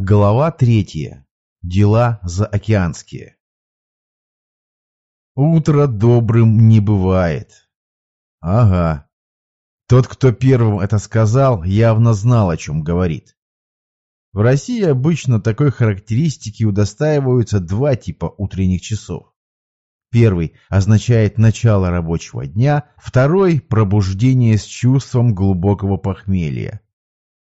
Глава третья. Дела заокеанские. Утро добрым не бывает. Ага. Тот, кто первым это сказал, явно знал, о чем говорит. В России обычно такой характеристики удостаиваются два типа утренних часов. Первый означает начало рабочего дня, второй – пробуждение с чувством глубокого похмелья.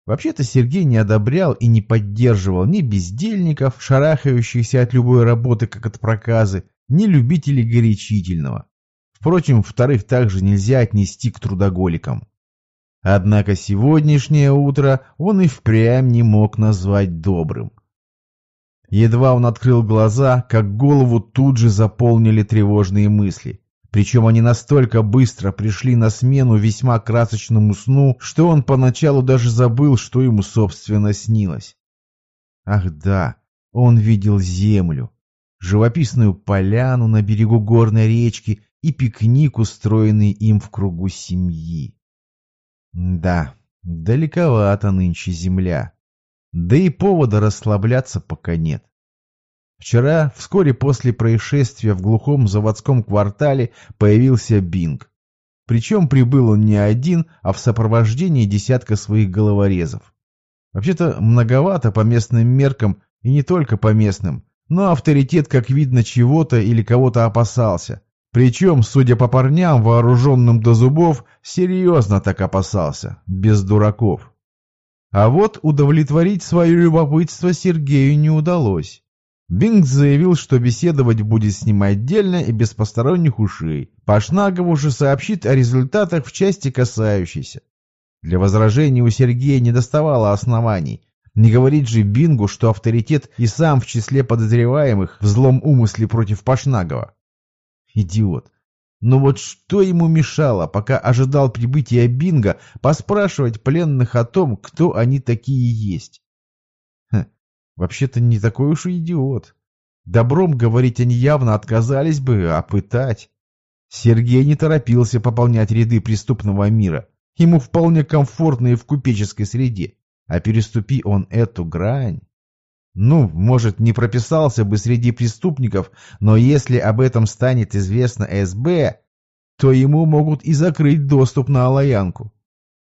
Вообще-то Сергей не одобрял и не поддерживал ни бездельников, шарахающихся от любой работы, как от проказы, ни любителей горячительного. Впрочем, вторых также нельзя отнести к трудоголикам. Однако сегодняшнее утро он и впрямь не мог назвать добрым. Едва он открыл глаза, как голову тут же заполнили тревожные мысли. Причем они настолько быстро пришли на смену весьма красочному сну, что он поначалу даже забыл, что ему, собственно, снилось. Ах да, он видел землю, живописную поляну на берегу горной речки и пикник, устроенный им в кругу семьи. Да, далековато нынче земля. Да и повода расслабляться пока нет. Вчера, вскоре после происшествия в глухом заводском квартале, появился Бинг. Причем прибыл он не один, а в сопровождении десятка своих головорезов. Вообще-то многовато по местным меркам, и не только по местным, но авторитет, как видно, чего-то или кого-то опасался. Причем, судя по парням, вооруженным до зубов, серьезно так опасался, без дураков. А вот удовлетворить свое любопытство Сергею не удалось. Бинг заявил, что беседовать будет с ним отдельно и без посторонних ушей. Пашнагов же сообщит о результатах в части касающейся. Для возражений у Сергея не доставало оснований. Не говорить же Бингу, что авторитет и сам в числе подозреваемых в злом умысле против Пашнагова. Идиот. Но вот что ему мешало, пока ожидал прибытия Бинга, поспрашивать пленных о том, кто они такие есть? Вообще-то не такой уж и идиот. Добром говорить они явно отказались бы, а пытать... Сергей не торопился пополнять ряды преступного мира. Ему вполне комфортно и в купеческой среде. А переступи он эту грань... Ну, может, не прописался бы среди преступников, но если об этом станет известно СБ, то ему могут и закрыть доступ на Алаянку.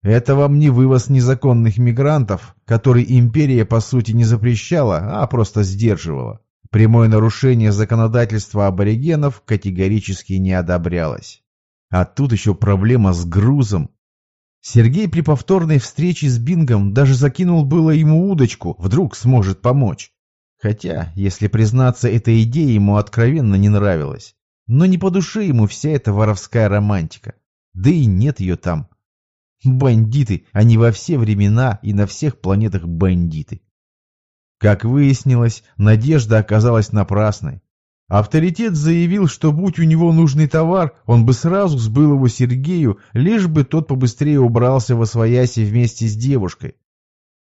Это вам не вывоз незаконных мигрантов, который империя по сути не запрещала, а просто сдерживала. Прямое нарушение законодательства аборигенов категорически не одобрялось. А тут еще проблема с грузом. Сергей при повторной встрече с Бингом даже закинул было ему удочку, вдруг сможет помочь. Хотя, если признаться, эта идея ему откровенно не нравилась. Но не по душе ему вся эта воровская романтика. Да и нет ее там. Бандиты, они во все времена и на всех планетах бандиты. Как выяснилось, надежда оказалась напрасной. Авторитет заявил, что будь у него нужный товар, он бы сразу сбыл его Сергею, лишь бы тот побыстрее убрался во свояси вместе с девушкой.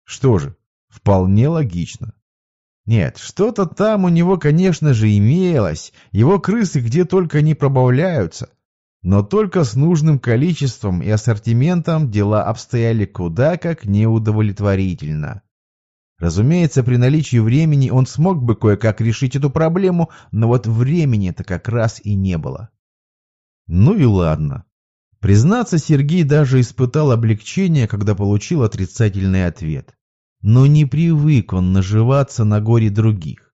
Что же, вполне логично. Нет, что-то там у него, конечно же, имелось, его крысы где только не пробавляются, но только с нужным количеством и ассортиментом дела обстояли куда как неудовлетворительно. Разумеется, при наличии времени он смог бы кое-как решить эту проблему, но вот времени-то как раз и не было. Ну и ладно. Признаться, Сергей даже испытал облегчение, когда получил отрицательный ответ. Но не привык он наживаться на горе других.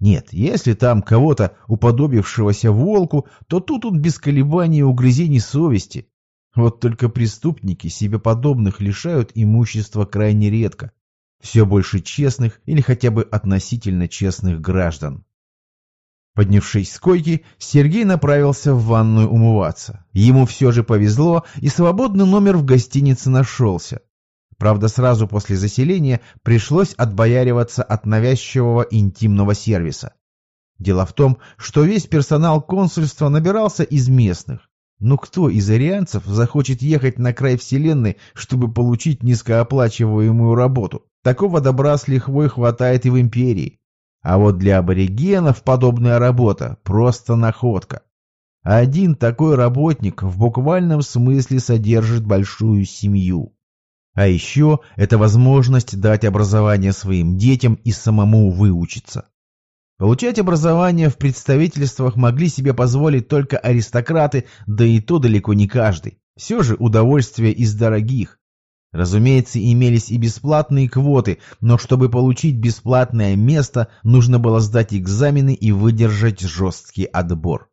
Нет, если там кого-то, уподобившегося волку, то тут он без колебаний и угрызений совести. Вот только преступники себе подобных лишают имущества крайне редко. Все больше честных или хотя бы относительно честных граждан. Поднявшись с койки, Сергей направился в ванную умываться. Ему все же повезло, и свободный номер в гостинице нашелся. Правда, сразу после заселения пришлось отбояриваться от навязчивого интимного сервиса. Дело в том, что весь персонал консульства набирался из местных. Но кто из арианцев захочет ехать на край вселенной, чтобы получить низкооплачиваемую работу? Такого добра с лихвой хватает и в империи. А вот для аборигенов подобная работа – просто находка. Один такой работник в буквальном смысле содержит большую семью. А еще это возможность дать образование своим детям и самому выучиться. Получать образование в представительствах могли себе позволить только аристократы, да и то далеко не каждый. Все же удовольствие из дорогих. Разумеется, имелись и бесплатные квоты, но чтобы получить бесплатное место, нужно было сдать экзамены и выдержать жесткий отбор.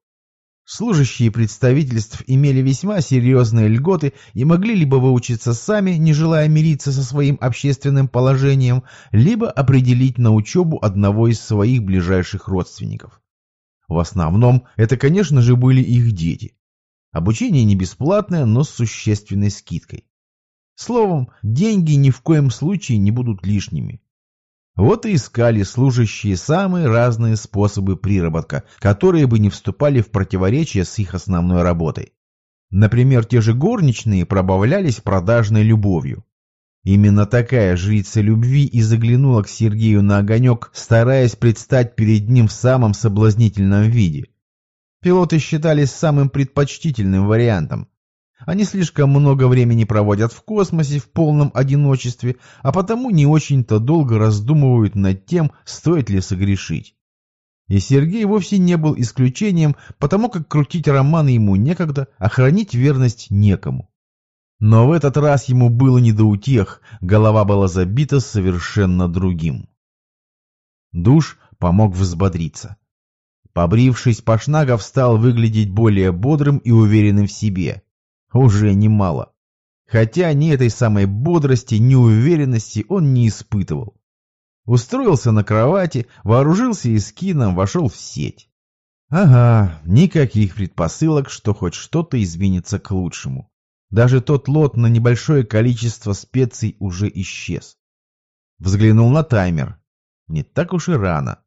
Служащие представительств имели весьма серьезные льготы и могли либо выучиться сами, не желая мириться со своим общественным положением, либо определить на учебу одного из своих ближайших родственников. В основном это, конечно же, были их дети. Обучение не бесплатное, но с существенной скидкой. Словом, деньги ни в коем случае не будут лишними. Вот и искали служащие самые разные способы приработка, которые бы не вступали в противоречие с их основной работой. Например, те же горничные пробавлялись продажной любовью. Именно такая жрица любви и заглянула к Сергею на огонек, стараясь предстать перед ним в самом соблазнительном виде. Пилоты считались самым предпочтительным вариантом, они слишком много времени проводят в космосе в полном одиночестве, а потому не очень-то долго раздумывают над тем, стоит ли согрешить. И Сергей вовсе не был исключением, потому как крутить роман ему некогда, а хранить верность некому. Но в этот раз ему было не до утех, голова была забита совершенно другим. Душ помог взбодриться. Побрившись, Пашнагов стал выглядеть более бодрым и уверенным в себе. Уже немало. Хотя ни этой самой бодрости, ни уверенности он не испытывал. Устроился на кровати, вооружился эскином, вошел в сеть. Ага, никаких предпосылок, что хоть что-то изменится к лучшему. Даже тот лот на небольшое количество специй уже исчез. Взглянул на таймер. Не так уж и рано.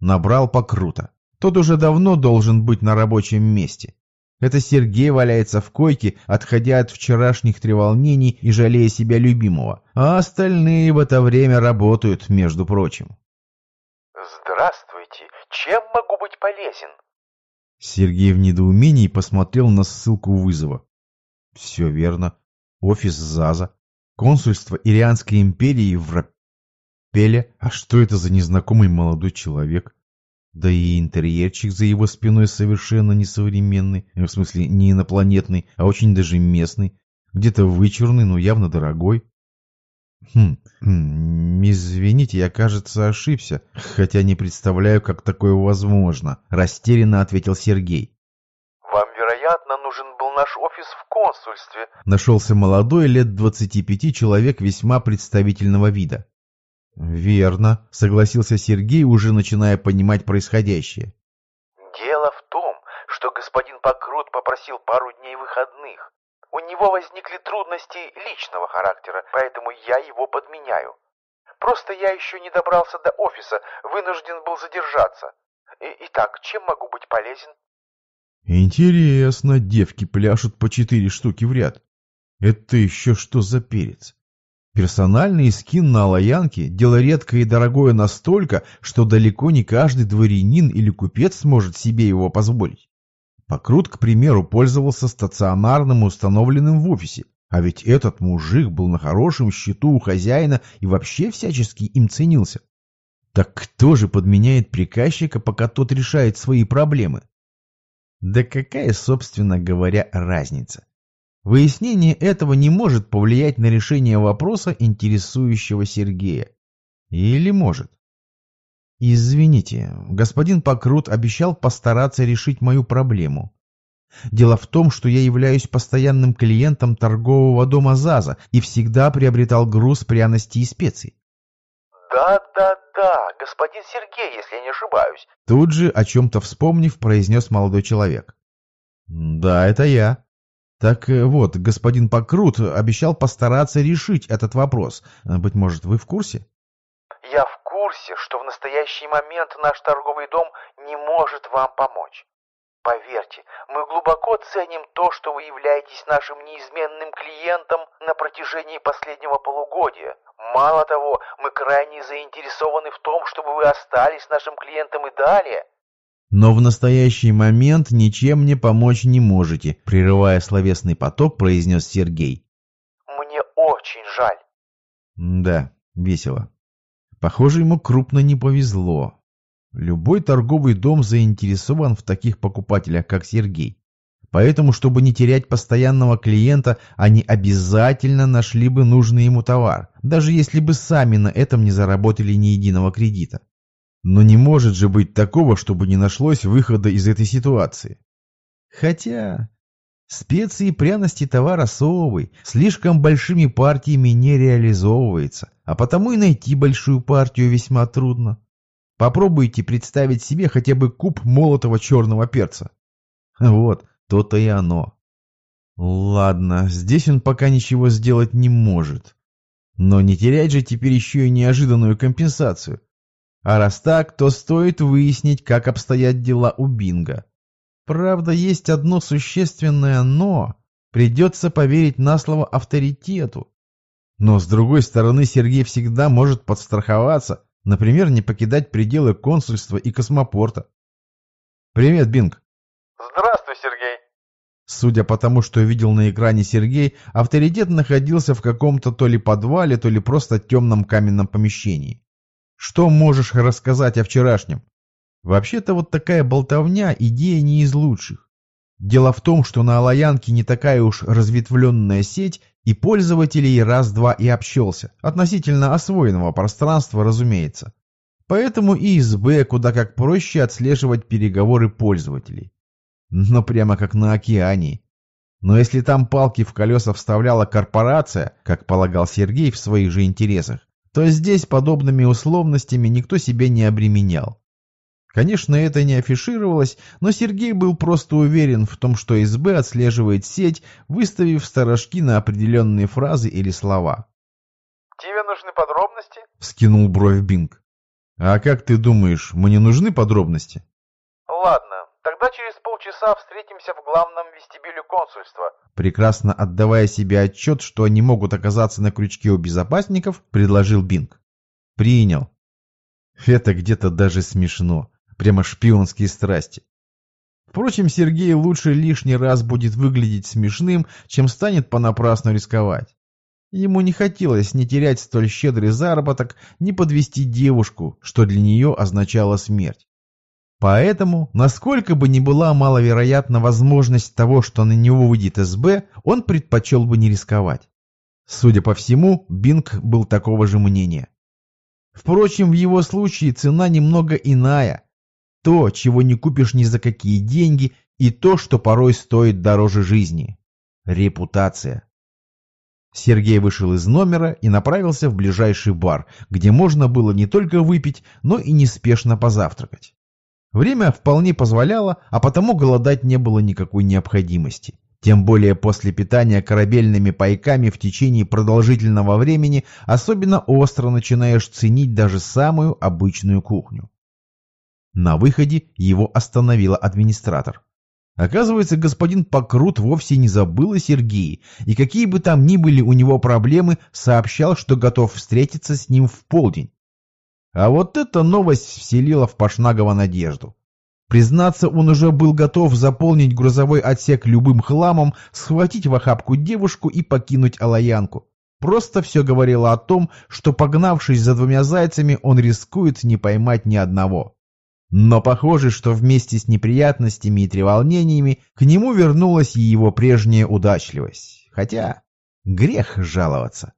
Набрал покруто. Тот уже давно должен быть на рабочем месте. Это Сергей валяется в койке, отходя от вчерашних треволнений и жалея себя любимого, а остальные в это время работают, между прочим. «Здравствуйте! Чем могу быть полезен?» Сергей в недоумении посмотрел на ссылку вызова. Все верно. Офис ЗАЗа. Консульство Ирианской империи в Рапеле. А что это за незнакомый молодой человек? Да и интерьерчик за его спиной совершенно несовременный, в смысле не инопланетный, а очень даже местный, где-то вычурный, но явно дорогой. Хм, хм, извините, я, кажется, ошибся, хотя не представляю, как такое возможно, растерянно ответил Сергей. Вам, вероятно, нужен был наш офис в консульстве. Нашелся молодой, лет двадцати пяти человек весьма представительного вида. «Верно», — согласился Сергей, уже начиная понимать происходящее. «Дело в том, что господин Покрут попросил пару дней выходных. У него возникли трудности личного характера, поэтому я его подменяю. Просто я еще не добрался до офиса, вынужден был задержаться. И, итак, чем могу быть полезен?» «Интересно, девки пляшут по четыре штуки в ряд. Это еще что за перец?» Персональный скин на Алаянке – дело редкое и дорогое настолько, что далеко не каждый дворянин или купец сможет себе его позволить. Покрут, к примеру, пользовался стационарным, установленным в офисе, а ведь этот мужик был на хорошем счету у хозяина и вообще всячески им ценился. Так кто же подменяет приказчика, пока тот решает свои проблемы? Да какая, собственно говоря, разница? Выяснение этого не может повлиять на решение вопроса, интересующего Сергея. Или может? Извините, господин Покрут обещал постараться решить мою проблему. Дело в том, что я являюсь постоянным клиентом торгового дома ЗАЗа и всегда приобретал груз пряностей и специй. «Да-да-да, господин Сергей, если я не ошибаюсь». Тут же, о чем-то вспомнив, произнес молодой человек. «Да, это я». Так э, вот, господин Покрут обещал постараться решить этот вопрос. Э, быть может, вы в курсе? Я в курсе, что в настоящий момент наш торговый дом не может вам помочь. Поверьте, мы глубоко ценим то, что вы являетесь нашим неизменным клиентом на протяжении последнего полугодия. Мало того, мы крайне заинтересованы в том, чтобы вы остались нашим клиентом и далее. Но в настоящий момент ничем мне помочь не можете, прерывая словесный поток, произнес Сергей. Мне очень жаль. Да, весело. Похоже, ему крупно не повезло. Любой торговый дом заинтересован в таких покупателях, как Сергей. Поэтому, чтобы не терять постоянного клиента, они обязательно нашли бы нужный ему товар, даже если бы сами на этом не заработали ни единого кредита. Но не может же быть такого, чтобы не нашлось выхода из этой ситуации. Хотя специи и пряности товар особый, слишком большими партиями не реализовывается, а потому и найти большую партию весьма трудно. Попробуйте представить себе хотя бы куб молотого черного перца. Вот, то-то и оно. Ладно, здесь он пока ничего сделать не может. Но не терять же теперь еще и неожиданную компенсацию. А раз так, то стоит выяснить, как обстоят дела у Бинга. Правда, есть одно существенное «но». Придется поверить на слово авторитету. Но, с другой стороны, Сергей всегда может подстраховаться, например, не покидать пределы консульства и космопорта. «Привет, Бинг!» Здравствуй, Сергей. Судя по тому, что видел на экране Сергей, авторитет находился в каком-то то ли подвале, то ли просто темном каменном помещении. Что можешь рассказать о вчерашнем? Вообще-то вот такая болтовня – идея не из лучших. Дело в том, что на Алаянке не такая уж разветвленная сеть, и пользователей раз-два и общался, относительно освоенного пространства, разумеется. Поэтому и ИСБ куда как проще отслеживать переговоры пользователей. Но прямо как на океане. Но если там палки в колеса вставляла корпорация, как полагал Сергей в своих же интересах, то здесь подобными условностями никто себя не обременял. Конечно, это не афишировалось, но Сергей был просто уверен в том, что СБ отслеживает сеть, выставив сторожки на определенные фразы или слова. «Тебе нужны подробности?» — вскинул бровь Бинг. «А как ты думаешь, мне нужны подробности?» «Ладно, Тогда через полчаса встретимся в главном вестибюле консульства. Прекрасно отдавая себе отчет, что они могут оказаться на крючке у безопасников, предложил Бинг. Принял. Это где-то даже смешно. Прямо шпионские страсти. Впрочем, Сергей лучше лишний раз будет выглядеть смешным, чем станет понапрасну рисковать. Ему не хотелось ни терять столь щедрый заработок, ни подвести девушку, что для нее означало смерть. Поэтому, насколько бы ни была маловероятна возможность того, что на него выйдет СБ, он предпочел бы не рисковать. Судя по всему, Бинг был такого же мнения. Впрочем, в его случае цена немного иная. То, чего не купишь ни за какие деньги, и то, что порой стоит дороже жизни. Репутация. Сергей вышел из номера и направился в ближайший бар, где можно было не только выпить, но и неспешно позавтракать. Время вполне позволяло, а потому голодать не было никакой необходимости. Тем более после питания корабельными пайками в течение продолжительного времени особенно остро начинаешь ценить даже самую обычную кухню. На выходе его остановила администратор. Оказывается, господин Покрут вовсе не забыл о Сергее, и какие бы там ни были у него проблемы, сообщал, что готов встретиться с ним в полдень. А вот эта новость вселила в Пашнагова надежду. Признаться, он уже был готов заполнить грузовой отсек любым хламом, схватить в охапку девушку и покинуть Алаянку. Просто все говорило о том, что погнавшись за двумя зайцами, он рискует не поймать ни одного. Но похоже, что вместе с неприятностями и треволнениями к нему вернулась и его прежняя удачливость. Хотя грех жаловаться.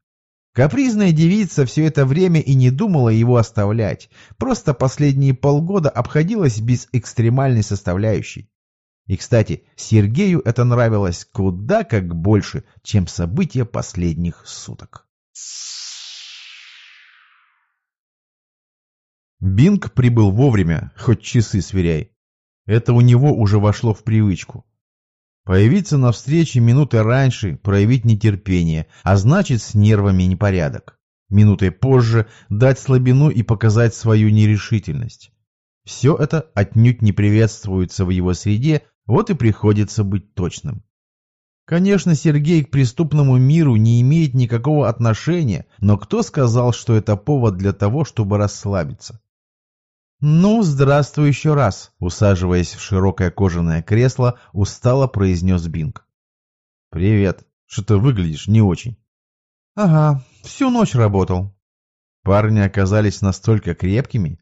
Капризная девица все это время и не думала его оставлять, просто последние полгода обходилась без экстремальной составляющей. И, кстати, Сергею это нравилось куда как больше, чем события последних суток. Бинг прибыл вовремя, хоть часы сверяй. Это у него уже вошло в привычку. Появиться на встрече минуты раньше, проявить нетерпение, а значит с нервами непорядок. Минутой позже дать слабину и показать свою нерешительность. Все это отнюдь не приветствуется в его среде, вот и приходится быть точным. Конечно, Сергей к преступному миру не имеет никакого отношения, но кто сказал, что это повод для того, чтобы расслабиться? «Ну, здравствуй еще раз», — усаживаясь в широкое кожаное кресло, устало произнес Бинг. «Привет. Что-то выглядишь не очень». Ага, всю ночь работал. Парни оказались настолько крепкими.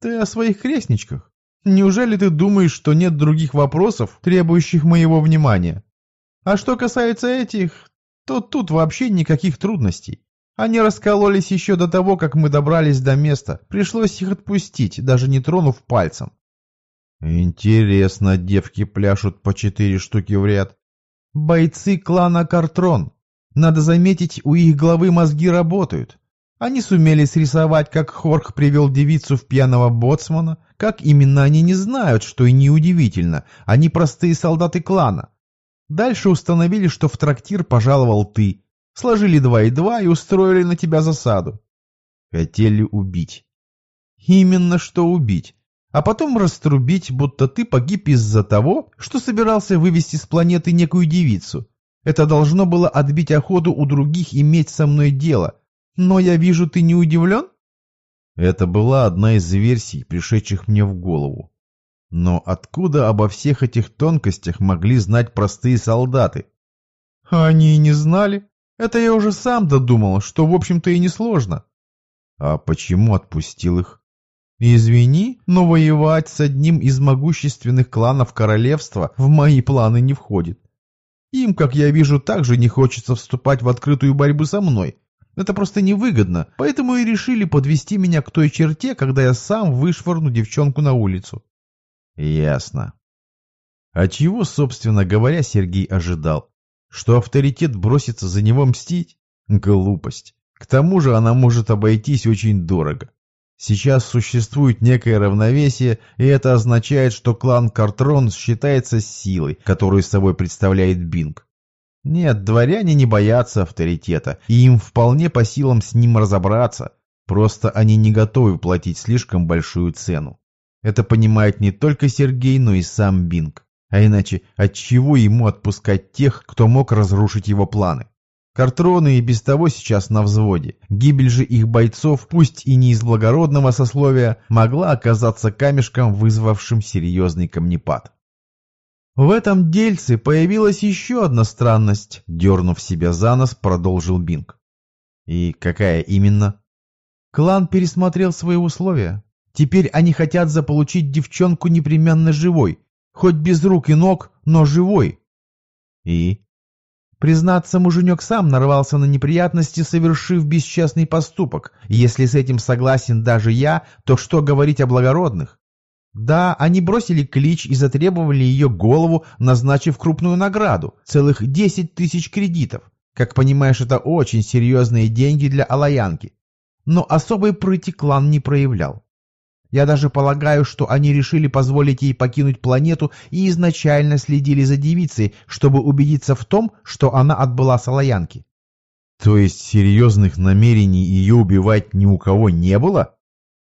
Ты о своих крестничках? Неужели ты думаешь, что нет других вопросов, требующих моего внимания? А что касается этих, то тут вообще никаких трудностей. Они раскололись еще до того, как мы добрались до места. Пришлось их отпустить, даже не тронув пальцем. Интересно, девки пляшут по четыре штуки в ряд. Бойцы клана Картрон. Надо заметить, у их главы мозги работают. Они сумели срисовать, как Хорх привел девицу в пьяного боцмана. Как именно они не знают, что и неудивительно. Они простые солдаты клана. Дальше установили, что в трактир пожаловал ты. Сложили два и два и устроили на тебя засаду. Хотели убить. Именно что убить. А потом раструбить, будто ты погиб из-за того, что собирался вывести с планеты некую девицу. Это должно было отбить охоту у других иметь со мной дело. Но я вижу, ты не удивлен? Это была одна из версий, пришедших мне в голову. Но откуда обо всех этих тонкостях могли знать простые солдаты? Они и не знали. Это я уже сам додумал, что, в общем-то, и не сложно. А почему отпустил их? Извини, но воевать с одним из могущественных кланов королевства в мои планы не входит. Им, как я вижу, также не хочется вступать в открытую борьбу со мной. Это просто невыгодно, поэтому и решили подвести меня к той черте, когда я сам вышвырну девчонку на улицу. Ясно. А чего, собственно говоря, Сергей ожидал? Что авторитет бросится за него мстить? Глупость. К тому же она может обойтись очень дорого. Сейчас существует некое равновесие, и это означает, что клан Картрон считается силой, которую собой представляет Бинг. Нет, дворяне не боятся авторитета, и им вполне по силам с ним разобраться, просто они не готовы платить слишком большую цену. Это понимает не только Сергей, но и сам Бинг. А иначе, от чего ему отпускать тех, кто мог разрушить его планы? Картроны и без того сейчас на взводе. Гибель же их бойцов, пусть и не из благородного сословия, могла оказаться камешком, вызвавшим серьезный камнепад. В этом дельце появилась еще одна странность, дернув себя за нос, продолжил Бинг. И какая именно? Клан пересмотрел свои условия. Теперь они хотят заполучить девчонку непременно живой, хоть без рук и ног, но живой. И? Признаться, муженек сам нарвался на неприятности, совершив бесчестный поступок. Если с этим согласен даже я, то что говорить о благородных? Да, они бросили клич и затребовали ее голову, назначив крупную награду – целых 10 тысяч кредитов. Как понимаешь, это очень серьезные деньги для Алаянки. Но особой прыти клан не проявлял. Я даже полагаю, что они решили позволить ей покинуть планету и изначально следили за девицей, чтобы убедиться в том, что она отбыла с Алаянки. То есть серьезных намерений ее убивать ни у кого не было?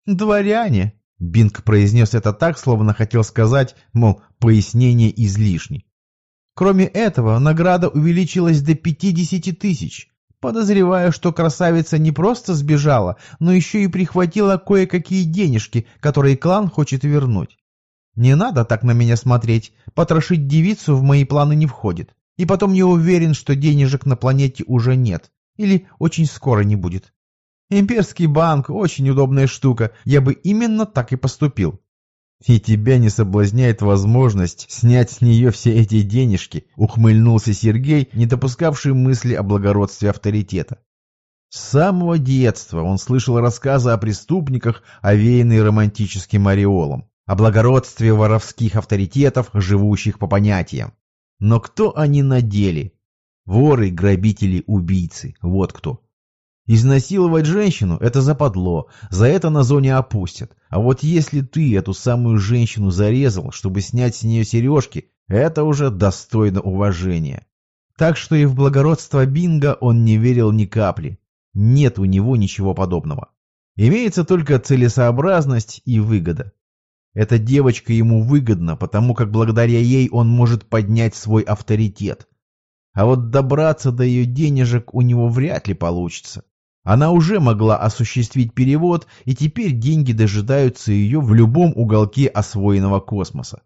Дворяне. Бинг произнес это так, словно хотел сказать, мол, пояснение излишне. Кроме этого, награда увеличилась до 50 тысяч. Подозреваю, что красавица не просто сбежала, но еще и прихватила кое-какие денежки, которые клан хочет вернуть. Не надо так на меня смотреть, потрошить девицу в мои планы не входит. И потом не уверен, что денежек на планете уже нет. Или очень скоро не будет. Имперский банк – очень удобная штука, я бы именно так и поступил. «И тебя не соблазняет возможность снять с нее все эти денежки», — ухмыльнулся Сергей, не допускавший мысли о благородстве авторитета. С самого детства он слышал рассказы о преступниках, овеянные романтическим ореолом, о благородстве воровских авторитетов, живущих по понятиям. Но кто они на деле? Воры, грабители, убийцы. Вот кто. Изнасиловать женщину – это западло, за это на зоне опустят. А вот если ты эту самую женщину зарезал, чтобы снять с нее сережки, это уже достойно уважения. Так что и в благородство Бинга он не верил ни капли. Нет у него ничего подобного. Имеется только целесообразность и выгода. Эта девочка ему выгодна, потому как благодаря ей он может поднять свой авторитет. А вот добраться до ее денежек у него вряд ли получится. Она уже могла осуществить перевод, и теперь деньги дожидаются ее в любом уголке освоенного космоса.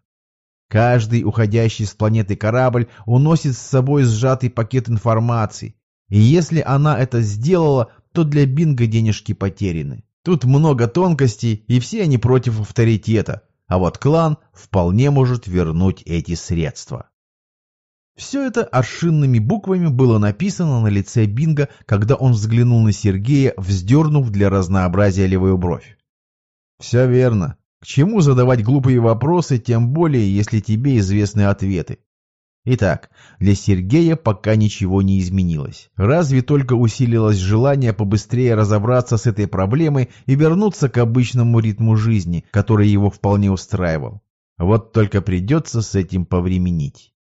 Каждый уходящий с планеты корабль уносит с собой сжатый пакет информации. И если она это сделала, то для Бинга денежки потеряны. Тут много тонкостей, и все они против авторитета, а вот клан вполне может вернуть эти средства. Все это аршинными буквами было написано на лице Бинга, когда он взглянул на Сергея, вздернув для разнообразия левую бровь. «Все верно. К чему задавать глупые вопросы, тем более, если тебе известны ответы? Итак, для Сергея пока ничего не изменилось. Разве только усилилось желание побыстрее разобраться с этой проблемой и вернуться к обычному ритму жизни, который его вполне устраивал. Вот только придется с этим повременить.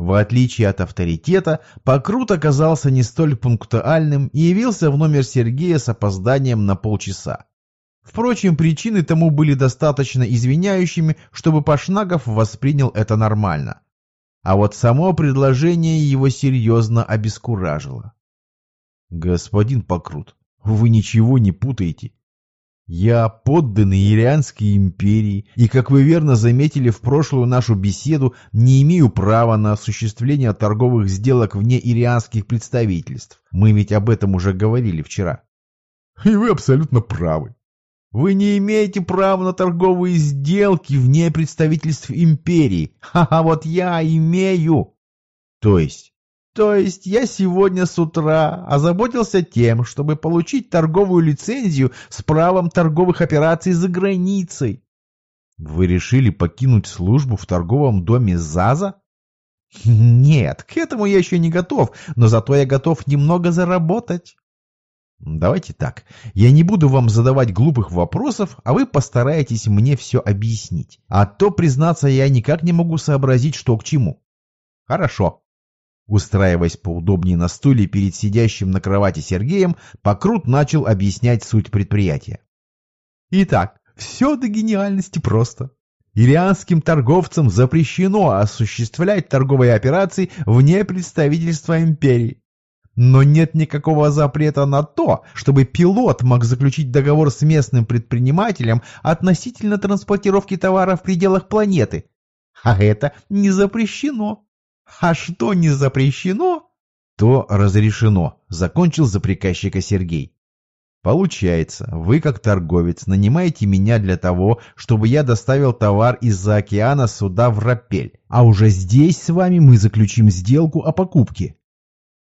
В отличие от авторитета, Покрут оказался не столь пунктуальным и явился в номер Сергея с опозданием на полчаса. Впрочем, причины тому были достаточно извиняющими, чтобы Пашнагов воспринял это нормально. А вот само предложение его серьезно обескуражило. «Господин Покрут, вы ничего не путаете. Я подданный Ирианской империи, и, как вы верно заметили в прошлую нашу беседу, не имею права на осуществление торговых сделок вне ирианских представительств. Мы ведь об этом уже говорили вчера. И вы абсолютно правы. Вы не имеете права на торговые сделки вне представительств империи. Ха-ха, вот я имею. То есть то есть я сегодня с утра озаботился тем, чтобы получить торговую лицензию с правом торговых операций за границей. Вы решили покинуть службу в торговом доме ЗАЗа? Нет, к этому я еще не готов, но зато я готов немного заработать. Давайте так, я не буду вам задавать глупых вопросов, а вы постараетесь мне все объяснить. А то, признаться, я никак не могу сообразить, что к чему. Хорошо. Устраиваясь поудобнее на стуле перед сидящим на кровати Сергеем, Покрут начал объяснять суть предприятия. Итак, все до гениальности просто. Ирианским торговцам запрещено осуществлять торговые операции вне представительства империи. Но нет никакого запрета на то, чтобы пилот мог заключить договор с местным предпринимателем относительно транспортировки товара в пределах планеты. А это не запрещено. А что не запрещено, то разрешено, закончил за приказчика Сергей. Получается, вы как торговец нанимаете меня для того, чтобы я доставил товар из-за океана сюда в Рапель, а уже здесь с вами мы заключим сделку о покупке.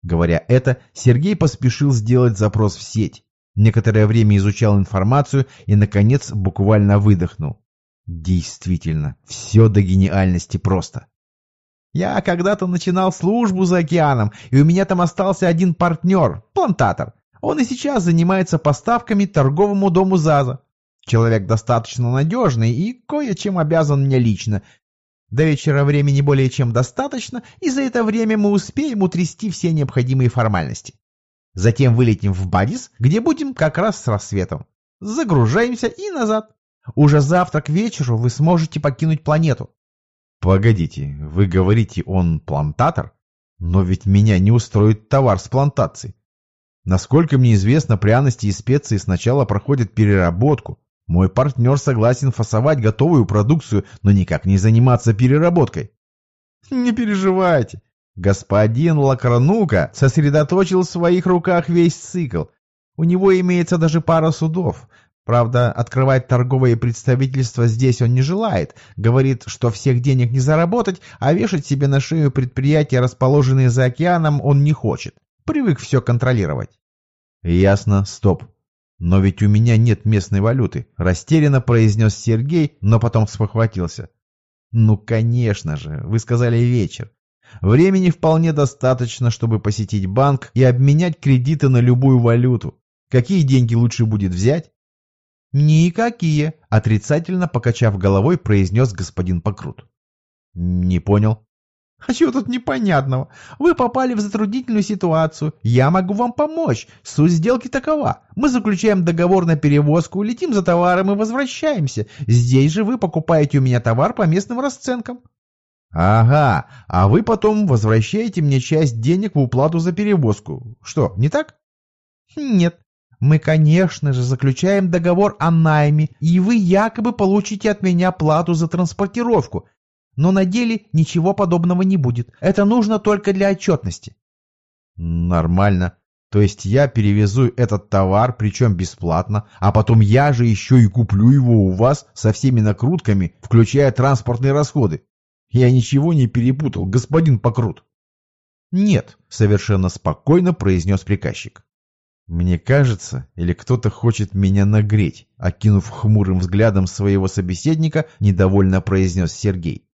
Говоря это, Сергей поспешил сделать запрос в сеть. Некоторое время изучал информацию и, наконец, буквально выдохнул. Действительно, все до гениальности просто. Я когда-то начинал службу за океаном, и у меня там остался один партнер, плантатор. Он и сейчас занимается поставками торговому дому ЗАЗа. Человек достаточно надежный и кое-чем обязан мне лично. До вечера времени более чем достаточно, и за это время мы успеем утрясти все необходимые формальности. Затем вылетим в Бадис, где будем как раз с рассветом. Загружаемся и назад. Уже завтра к вечеру вы сможете покинуть планету. Погодите, вы говорите, он плантатор? Но ведь меня не устроит товар с плантацией. Насколько мне известно, пряности и специи сначала проходят переработку. Мой партнер согласен фасовать готовую продукцию, но никак не заниматься переработкой. Не переживайте. Господин Лакранука сосредоточил в своих руках весь цикл. У него имеется даже пара судов. Правда, открывать торговые представительства здесь он не желает. Говорит, что всех денег не заработать, а вешать себе на шею предприятия, расположенные за океаном, он не хочет. Привык все контролировать. Ясно, стоп. Но ведь у меня нет местной валюты, растерянно произнес Сергей, но потом спохватился. Ну, конечно же, вы сказали вечер. Времени вполне достаточно, чтобы посетить банк и обменять кредиты на любую валюту. Какие деньги лучше будет взять? «Никакие», — отрицательно покачав головой, произнес господин Покрут. «Не понял». «А чего тут непонятного? Вы попали в затруднительную ситуацию. Я могу вам помочь. Суть сделки такова. Мы заключаем договор на перевозку, летим за товаром и возвращаемся. Здесь же вы покупаете у меня товар по местным расценкам». «Ага, а вы потом возвращаете мне часть денег в уплату за перевозку. Что, не так?» «Нет, мы, конечно же, заключаем договор о найме, и вы якобы получите от меня плату за транспортировку. Но на деле ничего подобного не будет. Это нужно только для отчетности. Нормально. То есть я перевезу этот товар, причем бесплатно, а потом я же еще и куплю его у вас со всеми накрутками, включая транспортные расходы. Я ничего не перепутал, господин Покрут. Нет, совершенно спокойно произнес приказчик. Мне кажется, или кто-то хочет меня нагреть, окинув хмурым взглядом своего собеседника, недовольно произнес Сергей.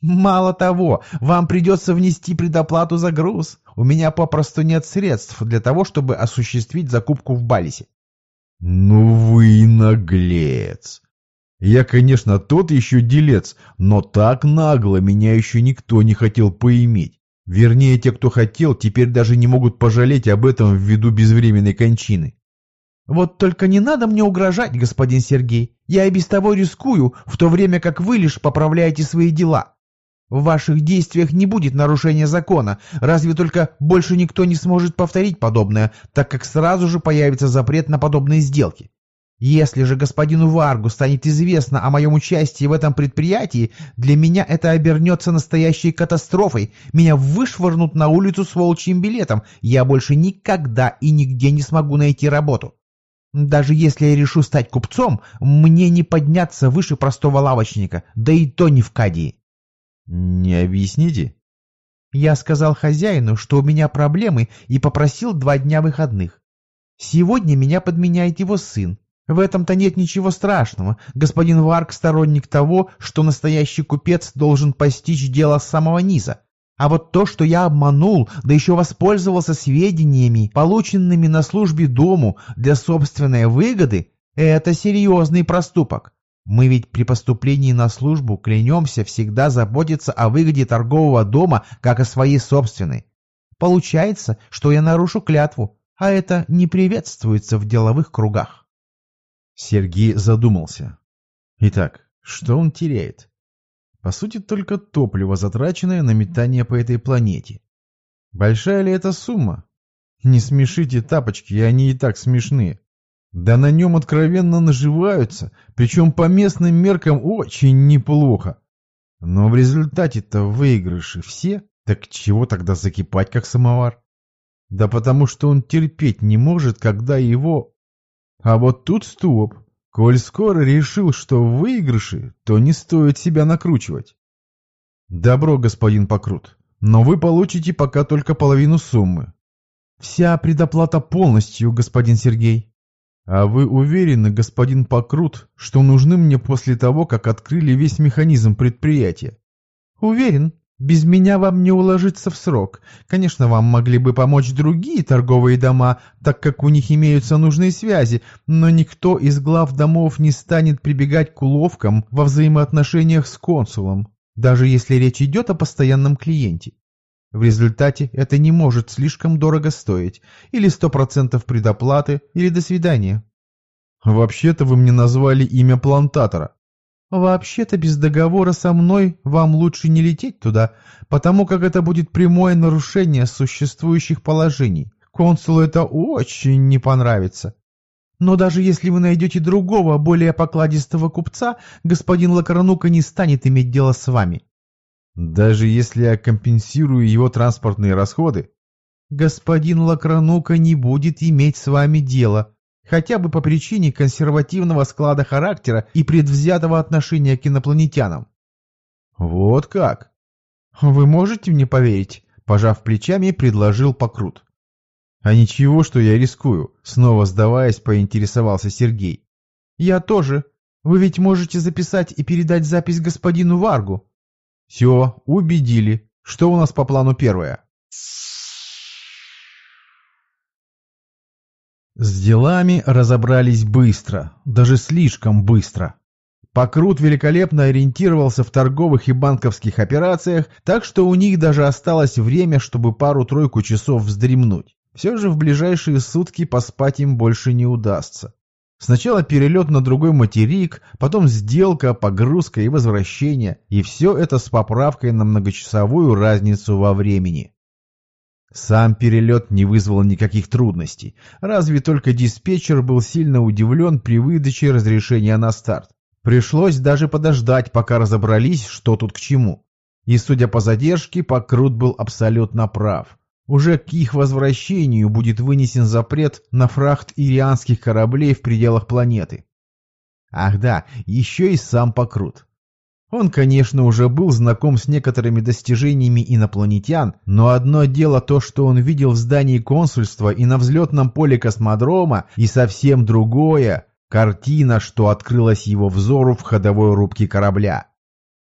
Мало того, вам придется внести предоплату за груз. У меня попросту нет средств для того, чтобы осуществить закупку в Балисе. Ну вы наглец. Я, конечно, тот еще делец, но так нагло меня еще никто не хотел поиметь. Вернее, те, кто хотел, теперь даже не могут пожалеть об этом ввиду безвременной кончины. Вот только не надо мне угрожать, господин Сергей. Я и без того рискую, в то время как вы лишь поправляете свои дела. В ваших действиях не будет нарушения закона, разве только больше никто не сможет повторить подобное, так как сразу же появится запрет на подобные сделки. Если же господину Варгу станет известно о моем участии в этом предприятии, для меня это обернется настоящей катастрофой. Меня вышвырнут на улицу с волчьим билетом. Я больше никогда и нигде не смогу найти работу. Даже если я решу стать купцом, мне не подняться выше простого лавочника, да и то не в Кадии. «Не объясните?» Я сказал хозяину, что у меня проблемы, и попросил два дня выходных. Сегодня меня подменяет его сын. В этом-то нет ничего страшного. Господин Варк сторонник того, что настоящий купец должен постичь дело с самого низа. А вот то, что я обманул, да еще воспользовался сведениями, полученными на службе дому для собственной выгоды, это серьезный проступок. Мы ведь при поступлении на службу клянемся всегда заботиться о выгоде торгового дома, как о своей собственной. Получается, что я нарушу клятву, а это не приветствуется в деловых кругах. Сергей задумался. Итак, что он теряет? По сути, только топливо, затраченное на метание по этой планете. Большая ли это сумма? Не смешите тапочки, они и так смешные. Да на нем откровенно наживаются, причем по местным меркам очень неплохо. Но в результате-то выигрыши все, так чего тогда закипать, как самовар? Да потому что он терпеть не может, когда его... А вот тут стоп. Коль скоро решил, что в выигрыше, то не стоит себя накручивать. Добро, господин Покрут, но вы получите пока только половину суммы. Вся предоплата полностью, господин Сергей. «А вы уверены, господин Покрут, что нужны мне после того, как открыли весь механизм предприятия?» «Уверен. Без меня вам не уложиться в срок. Конечно, вам могли бы помочь другие торговые дома, так как у них имеются нужные связи, но никто из глав домов не станет прибегать к уловкам во взаимоотношениях с консулом, даже если речь идет о постоянном клиенте. В результате это не может слишком дорого стоить. Или сто процентов предоплаты, или до свидания. Вообще-то вы мне назвали имя плантатора. Вообще-то без договора со мной вам лучше не лететь туда, потому как это будет прямое нарушение существующих положений. Консулу это очень не понравится. Но даже если вы найдете другого, более покладистого купца, господин Лакаранука не станет иметь дело с вами. Даже если я компенсирую его транспортные расходы? Господин Лакранука не будет иметь с вами дело, хотя бы по причине консервативного склада характера и предвзятого отношения к инопланетянам. Вот как? Вы можете мне поверить? Пожав плечами, предложил Покрут. А ничего, что я рискую, снова сдаваясь, поинтересовался Сергей. Я тоже. Вы ведь можете записать и передать запись господину Варгу. Все, убедили. Что у нас по плану первое? С делами разобрались быстро, даже слишком быстро. Покрут великолепно ориентировался в торговых и банковских операциях, так что у них даже осталось время, чтобы пару-тройку часов вздремнуть. Все же в ближайшие сутки поспать им больше не удастся. Сначала перелет на другой материк, потом сделка, погрузка и возвращение, и все это с поправкой на многочасовую разницу во времени. Сам перелет не вызвал никаких трудностей, разве только диспетчер был сильно удивлен при выдаче разрешения на старт. Пришлось даже подождать, пока разобрались, что тут к чему. И, судя по задержке, Покрут был абсолютно прав. Уже к их возвращению будет вынесен запрет на фрахт ирианских кораблей в пределах планеты. Ах да, еще и сам Покрут. Он, конечно, уже был знаком с некоторыми достижениями инопланетян, но одно дело то, что он видел в здании консульства и на взлетном поле космодрома, и совсем другое – картина, что открылась его взору в ходовой рубке корабля.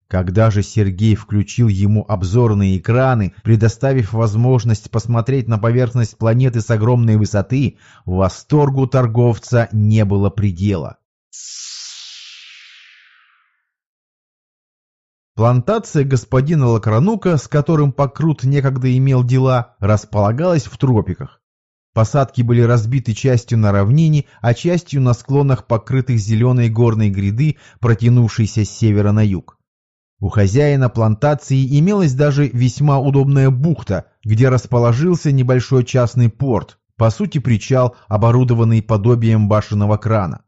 Когда же Сергей включил ему обзорные экраны, предоставив возможность посмотреть на поверхность планеты с огромной высоты, восторгу торговца не было предела. Плантация господина Лакранука, с которым Покрут некогда имел дела, располагалась в тропиках. Посадки были разбиты частью на равнине, а частью на склонах покрытых зеленой горной гряды, протянувшейся с севера на юг. У хозяина плантации имелась даже весьма удобная бухта, где расположился небольшой частный порт, по сути причал, оборудованный подобием башенного крана.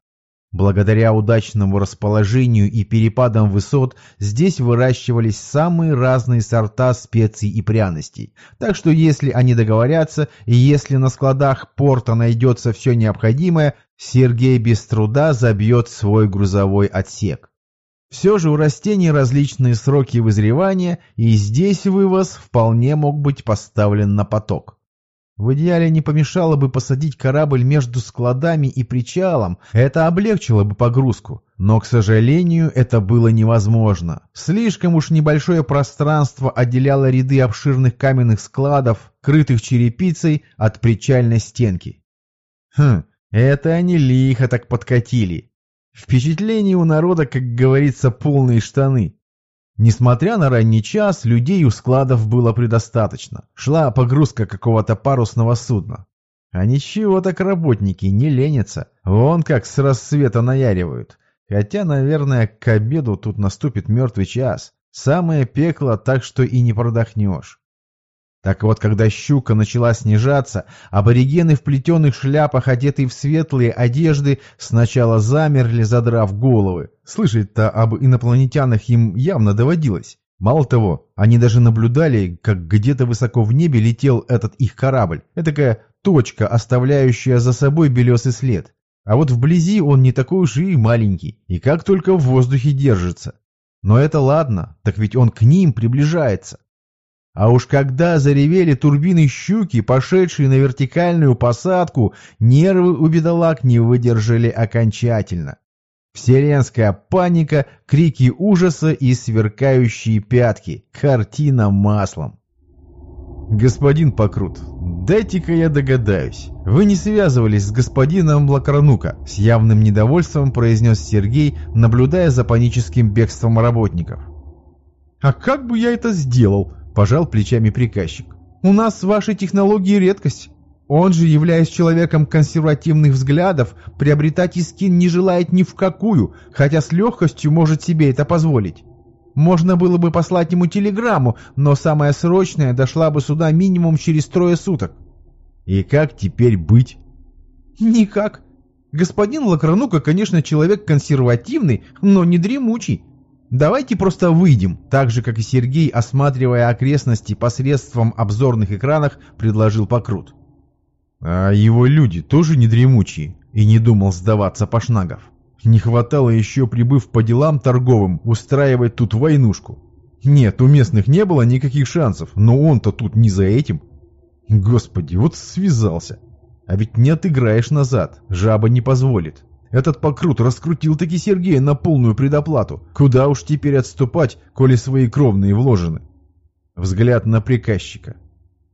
Благодаря удачному расположению и перепадам высот здесь выращивались самые разные сорта специй и пряностей. Так что если они договорятся и если на складах порта найдется все необходимое, Сергей без труда забьет свой грузовой отсек. Все же у растений различные сроки вызревания, и здесь вывоз вполне мог быть поставлен на поток. В идеале не помешало бы посадить корабль между складами и причалом, это облегчило бы погрузку. Но, к сожалению, это было невозможно. Слишком уж небольшое пространство отделяло ряды обширных каменных складов, крытых черепицей, от причальной стенки. Хм, это они лихо так подкатили. Впечатление у народа, как говорится, полные штаны. Несмотря на ранний час, людей у складов было предостаточно. Шла погрузка какого-то парусного судна. А ничего так работники не ленятся. Вон как с рассвета наяривают. Хотя, наверное, к обеду тут наступит мертвый час. Самое пекло, так что и не продохнешь. Так вот, когда щука начала снижаться, аборигены в плетеных шляпах, одетые в светлые одежды, сначала замерли, задрав головы. Слышать-то об инопланетянах им явно доводилось. Мало того, они даже наблюдали, как где-то высоко в небе летел этот их корабль. Это такая точка, оставляющая за собой белесый след. А вот вблизи он не такой уж и маленький, и как только в воздухе держится. Но это ладно, так ведь он к ним приближается. А уж когда заревели турбины щуки, пошедшие на вертикальную посадку, нервы у бедолаг не выдержали окончательно. Вселенская паника, крики ужаса и сверкающие пятки. Картина маслом. «Господин Покрут, дайте-ка я догадаюсь. Вы не связывались с господином Лакранука?» С явным недовольством произнес Сергей, наблюдая за паническим бегством работников. «А как бы я это сделал?» Пожал плечами приказчик. «У нас ваши технологии редкость. Он же, являясь человеком консервативных взглядов, приобретать искин не желает ни в какую, хотя с легкостью может себе это позволить. Можно было бы послать ему телеграмму, но самая срочная дошла бы сюда минимум через трое суток. И как теперь быть? Никак. Господин Лакранука, конечно, человек консервативный, но не дремучий. Давайте просто выйдем, так же, как и Сергей, осматривая окрестности посредством обзорных экранов, предложил Покрут. А его люди тоже не дремучие, и не думал сдаваться Пашнагов. Не хватало еще, прибыв по делам торговым, устраивать тут войнушку. Нет, у местных не было никаких шансов, но он-то тут не за этим. Господи, вот связался. А ведь не отыграешь назад, жаба не позволит. Этот покрут раскрутил таки Сергея на полную предоплату. Куда уж теперь отступать, коли свои кровные вложены? Взгляд на приказчика.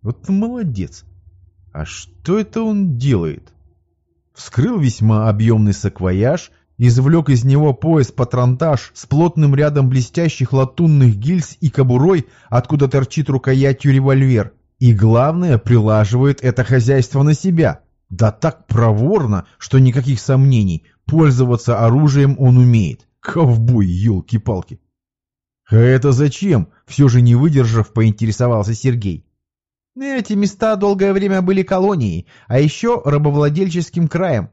Вот молодец. А что это он делает? Вскрыл весьма объемный саквояж, извлек из него пояс-патронтаж с плотным рядом блестящих латунных гильз и кобурой, откуда торчит рукоятью револьвер. И главное, прилаживает это хозяйство на себя. Да так проворно, что никаких сомнений, пользоваться оружием он умеет. Ковбой, елки-палки. «А это зачем?» — все же не выдержав, поинтересовался Сергей. «Эти места долгое время были колонией, а еще рабовладельческим краем.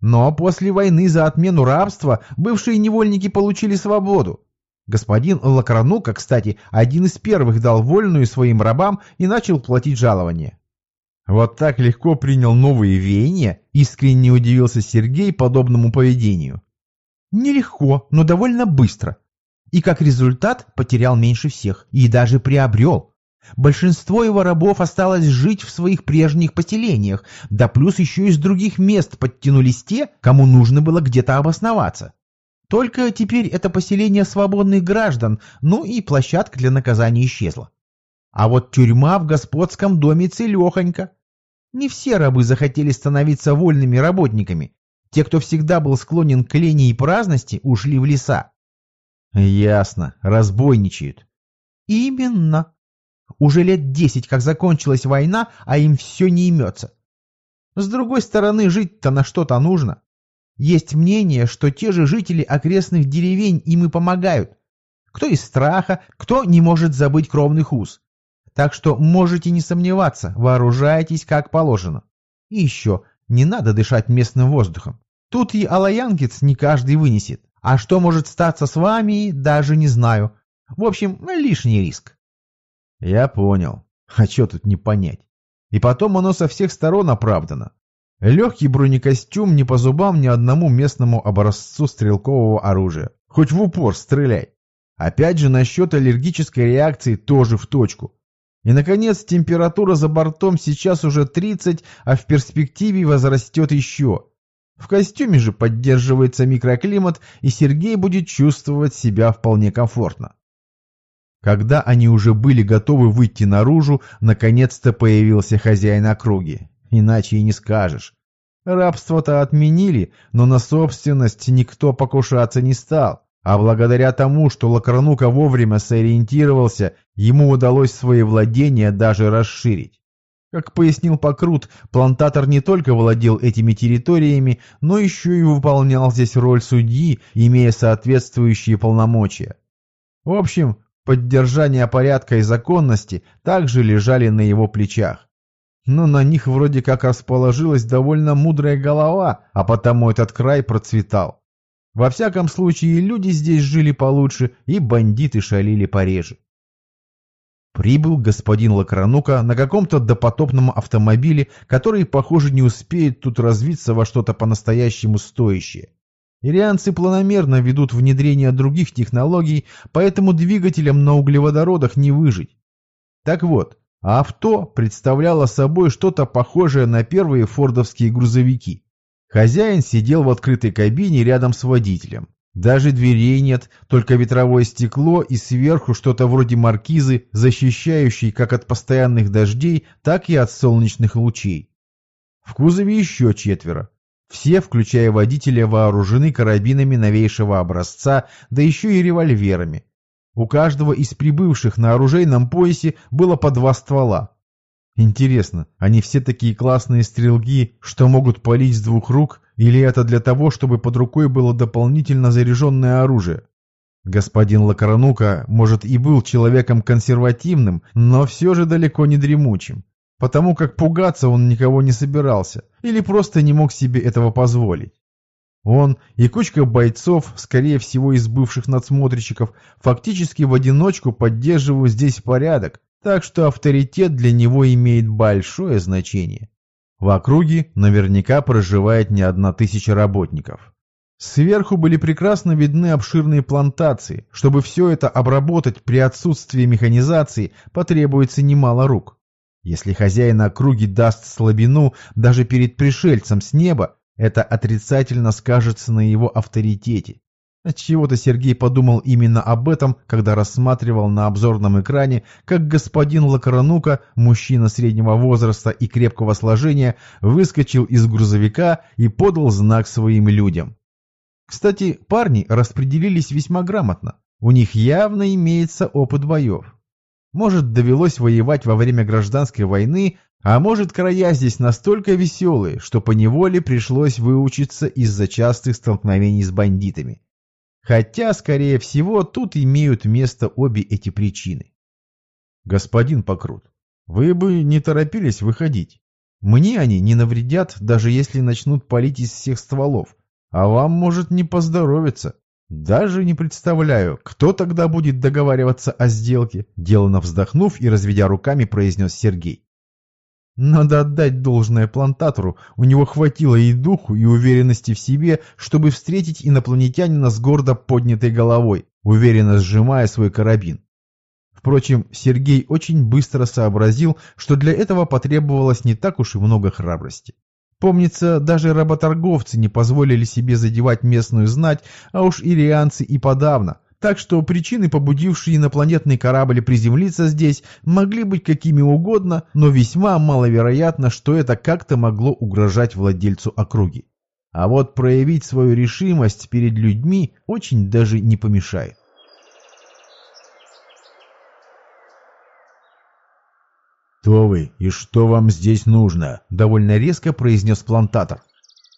Но после войны за отмену рабства бывшие невольники получили свободу. Господин Лакранука, кстати, один из первых дал вольную своим рабам и начал платить жалование. Вот так легко принял новые веяния, искренне удивился Сергей подобному поведению. Нелегко, но довольно быстро. И как результат потерял меньше всех, и даже приобрел. Большинство его рабов осталось жить в своих прежних поселениях, да плюс еще из других мест подтянулись те, кому нужно было где-то обосноваться. Только теперь это поселение свободных граждан, ну и площадка для наказания исчезла. А вот тюрьма в господском доме целехонька. Не все рабы захотели становиться вольными работниками. Те, кто всегда был склонен к лени и праздности, ушли в леса. Ясно, разбойничают. Именно. Уже лет десять, как закончилась война, а им все не имется. С другой стороны, жить-то на что-то нужно. Есть мнение, что те же жители окрестных деревень им и помогают. Кто из страха, кто не может забыть кровных уз. Так что можете не сомневаться, вооружайтесь как положено. И еще, не надо дышать местным воздухом. Тут и алаянгец не каждый вынесет. А что может статься с вами, даже не знаю. В общем, лишний риск. Я понял. А что тут не понять? И потом оно со всех сторон оправдано. Легкий бронекостюм не по зубам ни одному местному образцу стрелкового оружия. Хоть в упор стреляй. Опять же, насчет аллергической реакции тоже в точку. И, наконец, температура за бортом сейчас уже 30, а в перспективе возрастет еще. В костюме же поддерживается микроклимат, и Сергей будет чувствовать себя вполне комфортно. Когда они уже были готовы выйти наружу, наконец-то появился хозяин округи. Иначе и не скажешь. Рабство-то отменили, но на собственность никто покушаться не стал. А благодаря тому, что Лакранука вовремя сориентировался, ему удалось свои владения даже расширить. Как пояснил Покрут, плантатор не только владел этими территориями, но еще и выполнял здесь роль судьи, имея соответствующие полномочия. В общем, поддержание порядка и законности также лежали на его плечах. Но на них вроде как расположилась довольно мудрая голова, а потому этот край процветал. Во всяком случае, люди здесь жили получше, и бандиты шалили пореже. Прибыл господин Лакранука на каком-то допотопном автомобиле, который, похоже, не успеет тут развиться во что-то по-настоящему стоящее. Ирианцы планомерно ведут внедрение других технологий, поэтому двигателям на углеводородах не выжить. Так вот, авто представляло собой что-то похожее на первые фордовские грузовики. Хозяин сидел в открытой кабине рядом с водителем. Даже дверей нет, только ветровое стекло и сверху что-то вроде маркизы, защищающей как от постоянных дождей, так и от солнечных лучей. В кузове еще четверо. Все, включая водителя, вооружены карабинами новейшего образца, да еще и револьверами. У каждого из прибывших на оружейном поясе было по два ствола. Интересно, они все такие классные стрелки, что могут палить с двух рук, или это для того, чтобы под рукой было дополнительно заряженное оружие? Господин Лакаранука, может, и был человеком консервативным, но все же далеко не дремучим, потому как пугаться он никого не собирался, или просто не мог себе этого позволить. Он и кучка бойцов, скорее всего из бывших надсмотрщиков, фактически в одиночку поддерживают здесь порядок, так что авторитет для него имеет большое значение. В округе наверняка проживает не одна тысяча работников. Сверху были прекрасно видны обширные плантации. Чтобы все это обработать при отсутствии механизации, потребуется немало рук. Если хозяин округи даст слабину даже перед пришельцем с неба, это отрицательно скажется на его авторитете. Отчего-то Сергей подумал именно об этом, когда рассматривал на обзорном экране, как господин Лакаранука, мужчина среднего возраста и крепкого сложения, выскочил из грузовика и подал знак своим людям. Кстати, парни распределились весьма грамотно. У них явно имеется опыт боев. Может, довелось воевать во время гражданской войны, а может, края здесь настолько веселые, что поневоле пришлось выучиться из-за частых столкновений с бандитами. Хотя, скорее всего, тут имеют место обе эти причины. Господин Покрут, вы бы не торопились выходить. Мне они не навредят, даже если начнут палить из всех стволов, а вам может не поздоровиться. Даже не представляю, кто тогда будет договариваться о сделке, делано вздохнув и разведя руками, произнес Сергей. Надо отдать должное плантатору, у него хватило и духу, и уверенности в себе, чтобы встретить инопланетянина с гордо поднятой головой, уверенно сжимая свой карабин. Впрочем, Сергей очень быстро сообразил, что для этого потребовалось не так уж и много храбрости. Помнится, даже работорговцы не позволили себе задевать местную знать, а уж ирианцы и подавно. Так что причины, побудившие инопланетный корабль приземлиться здесь, могли быть какими угодно, но весьма маловероятно, что это как-то могло угрожать владельцу округи. А вот проявить свою решимость перед людьми очень даже не помешает. «Кто вы и что вам здесь нужно?» – довольно резко произнес плантатор.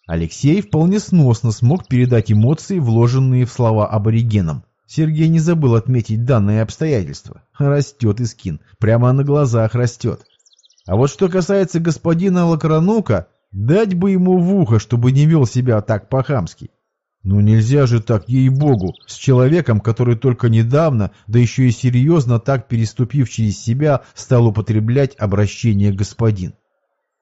Алексей вполне сносно смог передать эмоции, вложенные в слова аборигенам. Сергей не забыл отметить данное обстоятельство. Растет Искин, прямо на глазах растет. А вот что касается господина Лакранука, дать бы ему в ухо, чтобы не вел себя так по-хамски. Ну нельзя же так, ей-богу, с человеком, который только недавно, да еще и серьезно так переступив через себя, стал употреблять обращение «господин».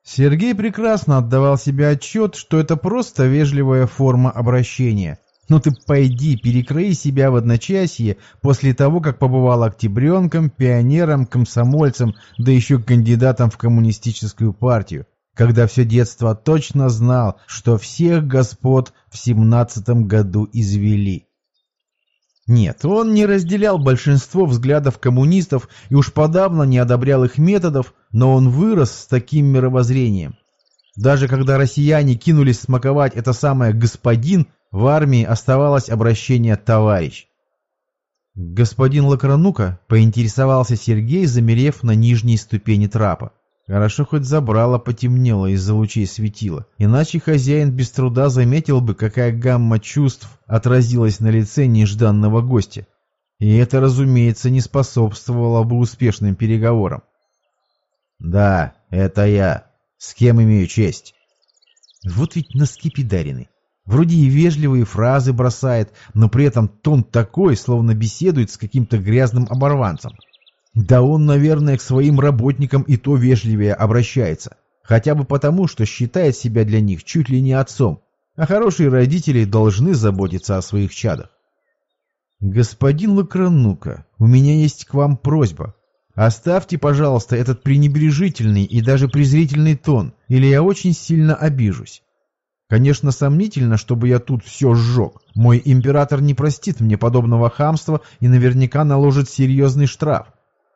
Сергей прекрасно отдавал себе отчет, что это просто вежливая форма обращения. Ну ты пойди, перекрои себя в одночасье после того, как побывал октябренком, пионером, комсомольцем, да еще кандидатом в коммунистическую партию когда все детство точно знал, что всех господ в семнадцатом году извели. Нет, он не разделял большинство взглядов коммунистов и уж подавно не одобрял их методов, но он вырос с таким мировоззрением. Даже когда россияне кинулись смаковать это самое «господин», в армии оставалось обращение «товарищ». «Господин Лакранука», — поинтересовался Сергей, замерев на нижней ступени трапа. Хорошо хоть забрало потемнело из-за лучей светила, иначе хозяин без труда заметил бы, какая гамма чувств отразилась на лице нежданного гостя. И это, разумеется, не способствовало бы успешным переговорам. «Да, это я. С кем имею честь?» Вот ведь носки. Вроде и вежливые фразы бросает, но при этом тон такой, словно беседует с каким-то грязным оборванцем. Да он, наверное, к своим работникам и то вежливее обращается. Хотя бы потому, что считает себя для них чуть ли не отцом. А хорошие родители должны заботиться о своих чадах. «Господин Лакранука, у меня есть к вам просьба. Оставьте, пожалуйста, этот пренебрежительный и даже презрительный тон, или я очень сильно обижусь. Конечно, сомнительно, чтобы я тут все сжег. Мой император не простит мне подобного хамства и наверняка наложит серьезный штраф.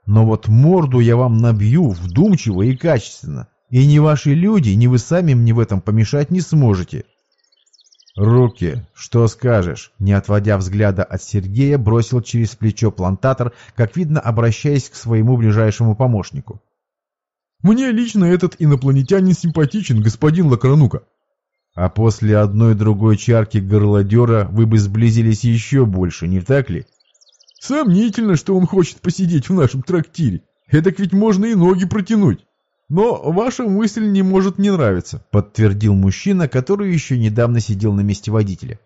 Но вот морду я вам набью вдумчиво и качественно. И ни ваши люди, ни вы сами мне в этом помешать не сможете. «Руки, что скажешь?» Не отводя взгляда от Сергея, бросил через плечо плантатор, как видно, обращаясь к своему ближайшему помощнику. «Мне лично этот инопланетянин симпатичен, господин Лакранука». «А после одной другой чарки горлодера вы бы сблизились еще больше, не так ли?» Сомнительно, что он хочет посидеть в нашем трактире. Эдак ведь можно и ноги протянуть. Но ваша мысль не может не нравиться, подтвердил мужчина, который еще недавно сидел на месте водителя.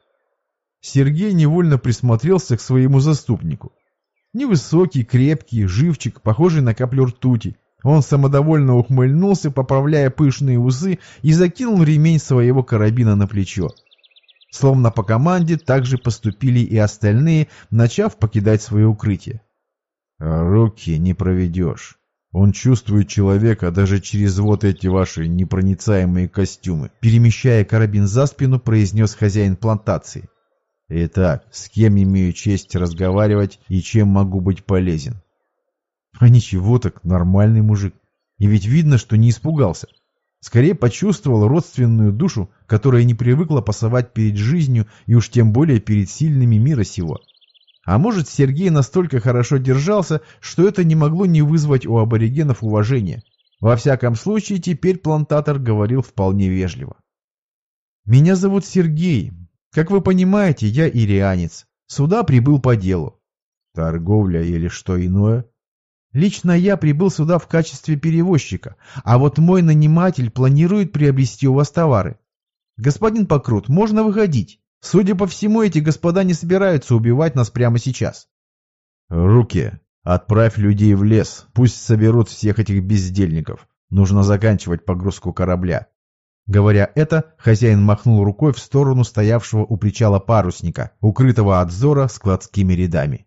Сергей невольно присмотрелся к своему заступнику. Невысокий, крепкий, живчик, похожий на каплю ртути. Он самодовольно ухмыльнулся, поправляя пышные усы, и закинул ремень своего карабина на плечо. Словно по команде, так же поступили и остальные, начав покидать свое укрытие. «Руки не проведешь. Он чувствует человека даже через вот эти ваши непроницаемые костюмы», перемещая карабин за спину, произнес хозяин плантации. «Итак, с кем имею честь разговаривать и чем могу быть полезен?» «А ничего так, нормальный мужик. И ведь видно, что не испугался. Скорее почувствовал родственную душу, которая не привыкла пасовать перед жизнью и уж тем более перед сильными мира сего. А может, Сергей настолько хорошо держался, что это не могло не вызвать у аборигенов уважения. Во всяком случае, теперь плантатор говорил вполне вежливо. «Меня зовут Сергей. Как вы понимаете, я ирианец. Сюда прибыл по делу». «Торговля или что иное?» Лично я прибыл сюда в качестве перевозчика, а вот мой наниматель планирует приобрести у вас товары. Господин Покрут, можно выходить. Судя по всему, эти господа не собираются убивать нас прямо сейчас. Руки. Отправь людей в лес, пусть соберут всех этих бездельников. Нужно заканчивать погрузку корабля. Говоря это, хозяин махнул рукой в сторону стоявшего у причала парусника, укрытого от зора складскими рядами.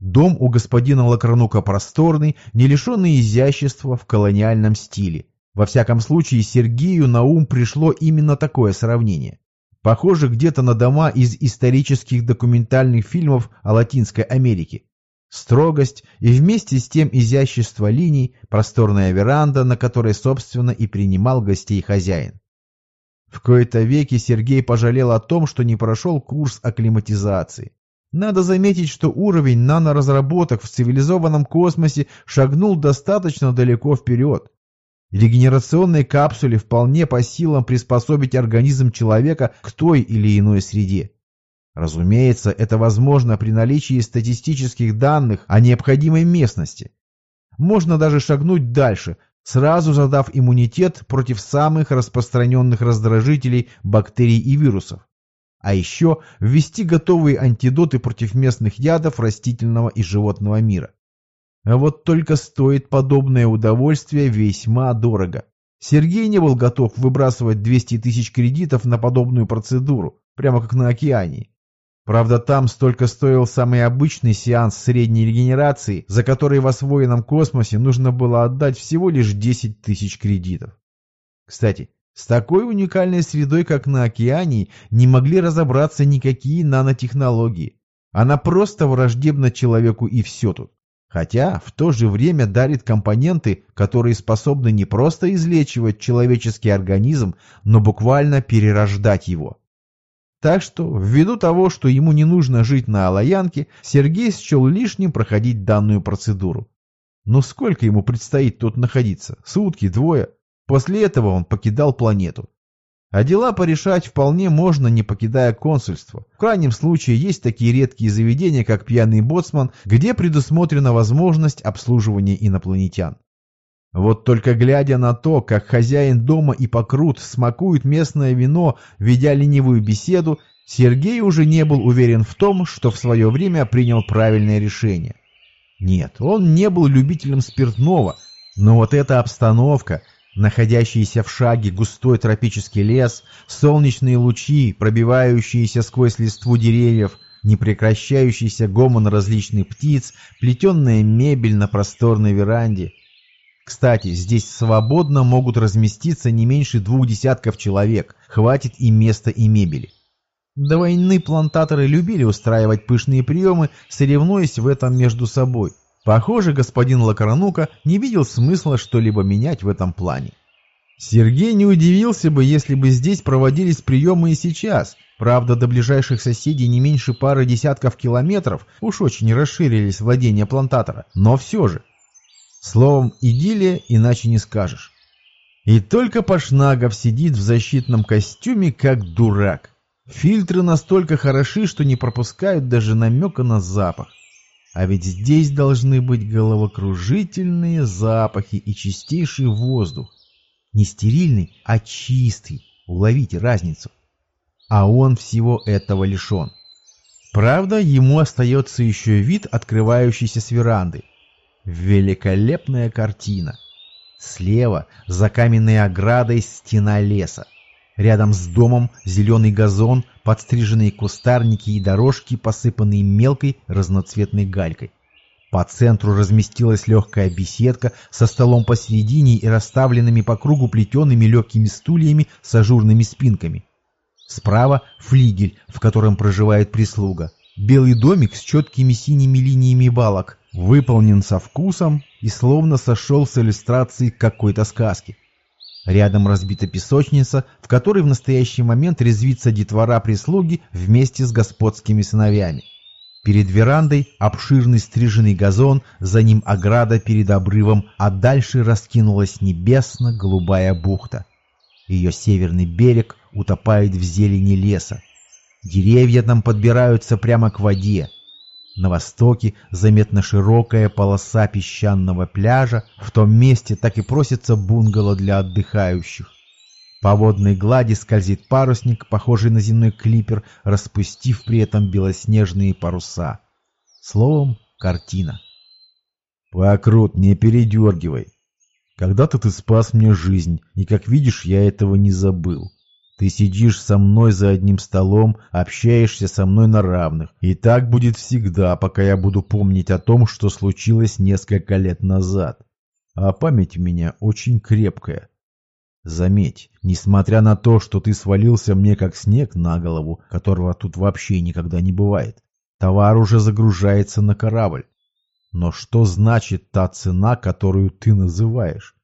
Дом у господина Лакранука просторный, не лишенный изящества в колониальном стиле. Во всяком случае, Сергею на ум пришло именно такое сравнение. Похоже где-то на дома из исторических документальных фильмов о Латинской Америке. Строгость и вместе с тем изящество линий, просторная веранда, на которой, собственно, и принимал гостей хозяин. В кои-то веки Сергей пожалел о том, что не прошел курс акклиматизации. Надо заметить, что уровень наноразработок в цивилизованном космосе шагнул достаточно далеко вперед. Регенерационной капсуле вполне по силам приспособить организм человека к той или иной среде. Разумеется, это возможно при наличии статистических данных о необходимой местности. Можно даже шагнуть дальше, сразу задав иммунитет против самых распространенных раздражителей бактерий и вирусов. А еще ввести готовые антидоты против местных ядов растительного и животного мира. А вот только стоит подобное удовольствие весьма дорого. Сергей не был готов выбрасывать 200 тысяч кредитов на подобную процедуру, прямо как на океане. Правда, там столько стоил самый обычный сеанс средней регенерации, за который в освоенном космосе нужно было отдать всего лишь 10 тысяч кредитов. Кстати, с такой уникальной средой, как на океане, не могли разобраться никакие нанотехнологии. Она просто враждебна человеку и все тут. Хотя в то же время дарит компоненты, которые способны не просто излечивать человеческий организм, но буквально перерождать его. Так что, ввиду того, что ему не нужно жить на Алаянке, Сергей счел лишним проходить данную процедуру. Но сколько ему предстоит тут находиться? Сутки, двое? После этого он покидал планету. А дела порешать вполне можно, не покидая консульство. В крайнем случае есть такие редкие заведения, как пьяный боцман, где предусмотрена возможность обслуживания инопланетян. Вот только глядя на то, как хозяин дома и покрут смакуют местное вино, ведя ленивую беседу, Сергей уже не был уверен в том, что в свое время принял правильное решение. Нет, он не был любителем спиртного, но вот эта обстановка – Находящийся в шаге густой тропический лес, солнечные лучи, пробивающиеся сквозь листву деревьев, непрекращающийся гомон различных птиц, плетенная мебель на просторной веранде. Кстати, здесь свободно могут разместиться не меньше двух десятков человек, хватит и места, и мебели. До войны плантаторы любили устраивать пышные приемы, соревнуясь в этом между собой – Похоже, господин Лакаранука не видел смысла что-либо менять в этом плане. Сергей не удивился бы, если бы здесь проводились приемы и сейчас. Правда, до ближайших соседей не меньше пары десятков километров уж очень расширились владения плантатора. Но все же. Словом, идиллия иначе не скажешь. И только Пашнагов сидит в защитном костюме, как дурак. Фильтры настолько хороши, что не пропускают даже намека на запах. А ведь здесь должны быть головокружительные запахи и чистейший воздух. Не стерильный, а чистый. Уловите разницу. А он всего этого лишен. Правда, ему остается еще вид, открывающийся с веранды. Великолепная картина. Слева, за каменной оградой, стена леса. Рядом с домом зеленый газон, подстриженные кустарники и дорожки, посыпанные мелкой разноцветной галькой. По центру разместилась легкая беседка со столом посередине и расставленными по кругу плетеными легкими стульями с ажурными спинками. Справа флигель, в котором проживает прислуга. Белый домик с четкими синими линиями балок, выполнен со вкусом и словно сошел с иллюстрации какой-то сказки. Рядом разбита песочница, в которой в настоящий момент резвится детвора прислуги вместе с господскими сыновьями. Перед верандой обширный стриженный газон, за ним ограда перед обрывом, а дальше раскинулась небесно-голубая бухта. Ее северный берег утопает в зелени леса. Деревья там подбираются прямо к воде. На востоке заметна широкая полоса песчаного пляжа, в том месте так и просится бунгало для отдыхающих. По водной глади скользит парусник, похожий на земной клипер, распустив при этом белоснежные паруса. Словом, картина. «Покрут, не передергивай. Когда-то ты спас мне жизнь, и, как видишь, я этого не забыл. Ты сидишь со мной за одним столом, общаешься со мной на равных. И так будет всегда, пока я буду помнить о том, что случилось несколько лет назад. А память у меня очень крепкая. Заметь, несмотря на то, что ты свалился мне как снег на голову, которого тут вообще никогда не бывает, товар уже загружается на корабль. Но что значит та цена, которую ты называешь?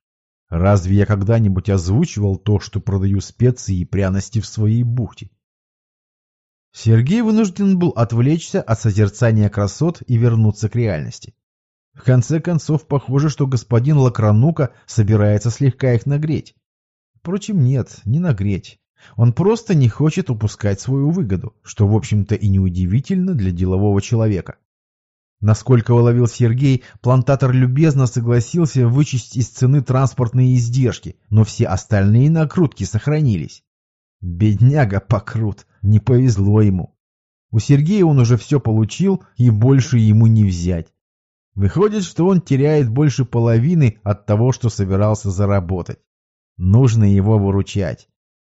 Разве я когда-нибудь озвучивал то, что продаю специи и пряности в своей бухте? Сергей вынужден был отвлечься от созерцания красот и вернуться к реальности. В конце концов, похоже, что господин Лакранука собирается слегка их нагреть. Впрочем, нет, не нагреть. Он просто не хочет упускать свою выгоду, что, в общем-то, и неудивительно для делового человека. Насколько уловил Сергей, плантатор любезно согласился вычесть из цены транспортные издержки, но все остальные накрутки сохранились. Бедняга покрут, не повезло ему. У Сергея он уже все получил, и больше ему не взять. Выходит, что он теряет больше половины от того, что собирался заработать. Нужно его выручать.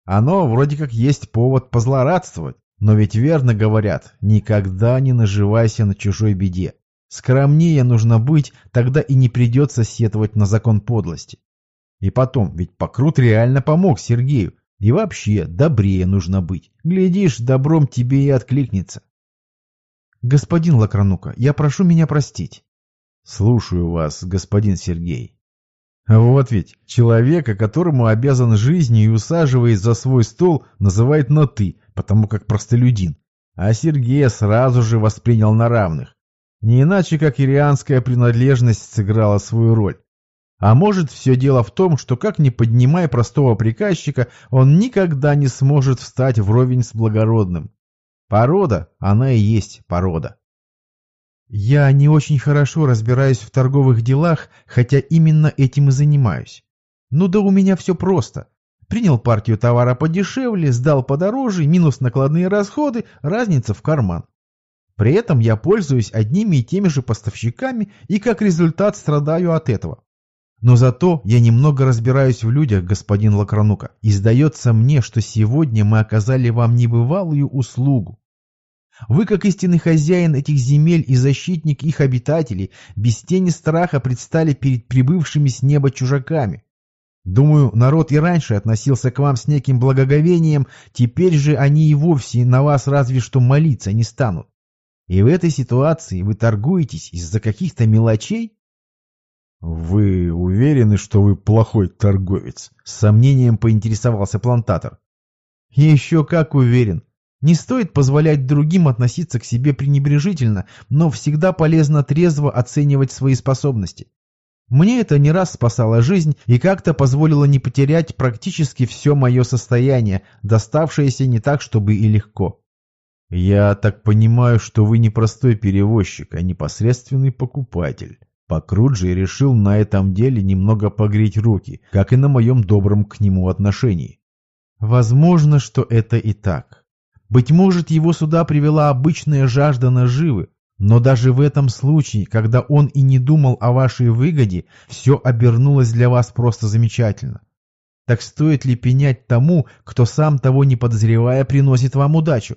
Оно вроде как есть повод позлорадствовать. Но ведь верно говорят, никогда не наживайся на чужой беде. Скромнее нужно быть, тогда и не придется сетовать на закон подлости. И потом, ведь Покрут реально помог Сергею. И вообще, добрее нужно быть. Глядишь, добром тебе и откликнется. Господин Лакранука, я прошу меня простить. Слушаю вас, господин Сергей. Вот ведь, человека, которому обязан жизнью и усаживаясь за свой стол, называет на «ты», потому как простолюдин. А Сергея сразу же воспринял на равных. Не иначе, как ирианская принадлежность сыграла свою роль. А может, все дело в том, что как ни поднимай простого приказчика, он никогда не сможет встать вровень с благородным. Порода, она и есть порода. Я не очень хорошо разбираюсь в торговых делах, хотя именно этим и занимаюсь. Ну да у меня все просто. Принял партию товара подешевле, сдал подороже, минус накладные расходы, разница в карман. При этом я пользуюсь одними и теми же поставщиками и как результат страдаю от этого. Но зато я немного разбираюсь в людях, господин Лакранука, и сдается мне, что сегодня мы оказали вам небывалую услугу. Вы, как истинный хозяин этих земель и защитник их обитателей, без тени страха предстали перед прибывшими с неба чужаками. Думаю, народ и раньше относился к вам с неким благоговением, теперь же они и вовсе на вас разве что молиться не станут. И в этой ситуации вы торгуетесь из-за каких-то мелочей? Вы уверены, что вы плохой торговец? С сомнением поинтересовался плантатор. Еще как уверен. Не стоит позволять другим относиться к себе пренебрежительно, но всегда полезно трезво оценивать свои способности. Мне это не раз спасало жизнь и как-то позволило не потерять практически все мое состояние, доставшееся не так, чтобы и легко. Я так понимаю, что вы не простой перевозчик, а непосредственный покупатель. Покруджи решил на этом деле немного погреть руки, как и на моем добром к нему отношении. Возможно, что это и так. Быть может, его сюда привела обычная жажда наживы, но даже в этом случае, когда он и не думал о вашей выгоде, все обернулось для вас просто замечательно. Так стоит ли пенять тому, кто сам того не подозревая приносит вам удачу?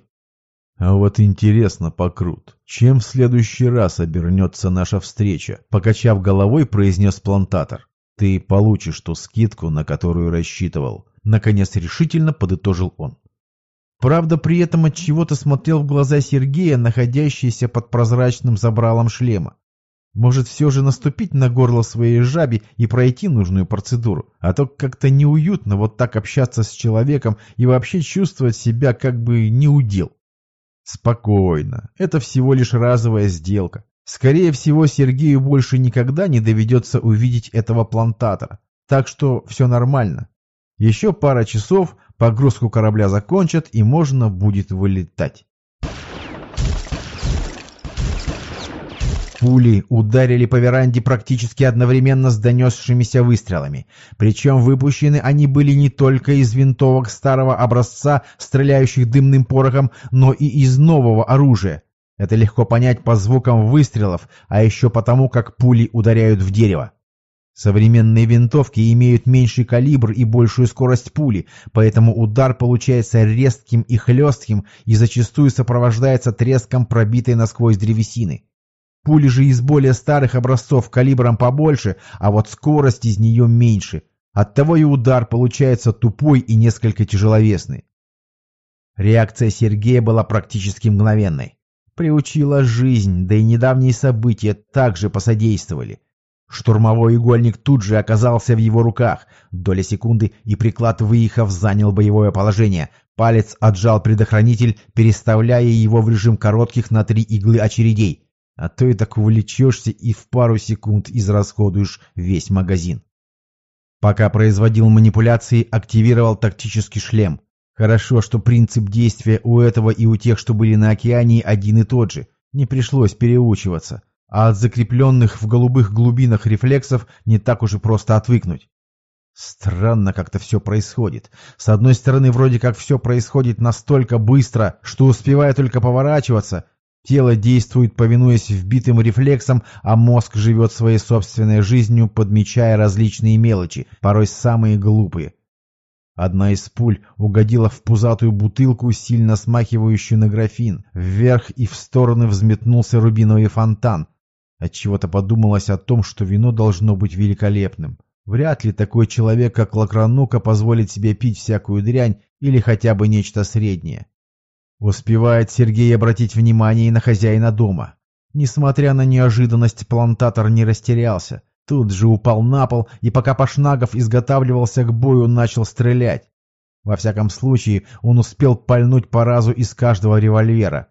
А вот интересно, Покрут, чем в следующий раз обернется наша встреча? Покачав головой, произнес плантатор. Ты получишь ту скидку, на которую рассчитывал. Наконец решительно подытожил он. Правда, при этом от чего-то смотрел в глаза Сергея, находящийся под прозрачным забралом шлема. Может, все же наступить на горло своей жабе и пройти нужную процедуру, а то как-то неуютно вот так общаться с человеком и вообще чувствовать себя как бы не удел. Спокойно. Это всего лишь разовая сделка. Скорее всего, Сергею больше никогда не доведется увидеть этого плантатора. Так что все нормально. Еще пара часов, погрузку корабля закончат и можно будет вылетать. Пули ударили по веранде практически одновременно с донесшимися выстрелами. Причем выпущены они были не только из винтовок старого образца, стреляющих дымным порохом, но и из нового оружия. Это легко понять по звукам выстрелов, а еще потому, как пули ударяют в дерево. Современные винтовки имеют меньший калибр и большую скорость пули, поэтому удар получается резким и хлестким и зачастую сопровождается треском пробитой насквозь древесины. Пули же из более старых образцов калибром побольше, а вот скорость из нее меньше. Оттого и удар получается тупой и несколько тяжеловесный. Реакция Сергея была практически мгновенной. Приучила жизнь, да и недавние события также посодействовали. Штурмовой игольник тут же оказался в его руках. Доля секунды, и приклад, выехав, занял боевое положение. Палец отжал предохранитель, переставляя его в режим коротких на три иглы очередей. А то и так увлечешься и в пару секунд израсходуешь весь магазин. Пока производил манипуляции, активировал тактический шлем. Хорошо, что принцип действия у этого и у тех, что были на океане, один и тот же. Не пришлось переучиваться. А от закрепленных в голубых глубинах рефлексов не так уж и просто отвыкнуть. Странно как-то все происходит. С одной стороны, вроде как все происходит настолько быстро, что успевая только поворачиваться, Тело действует, повинуясь вбитым рефлексам, а мозг живет своей собственной жизнью, подмечая различные мелочи, порой самые глупые. Одна из пуль угодила в пузатую бутылку, сильно смахивающую на графин. Вверх и в стороны взметнулся рубиновый фонтан. Отчего-то подумалось о том, что вино должно быть великолепным. Вряд ли такой человек, как Лакранука, позволит себе пить всякую дрянь или хотя бы нечто среднее. Успевает Сергей обратить внимание и на хозяина дома. Несмотря на неожиданность, плантатор не растерялся. Тут же упал на пол, и пока Пашнагов изготавливался к бою, начал стрелять. Во всяком случае, он успел пальнуть по разу из каждого револьвера.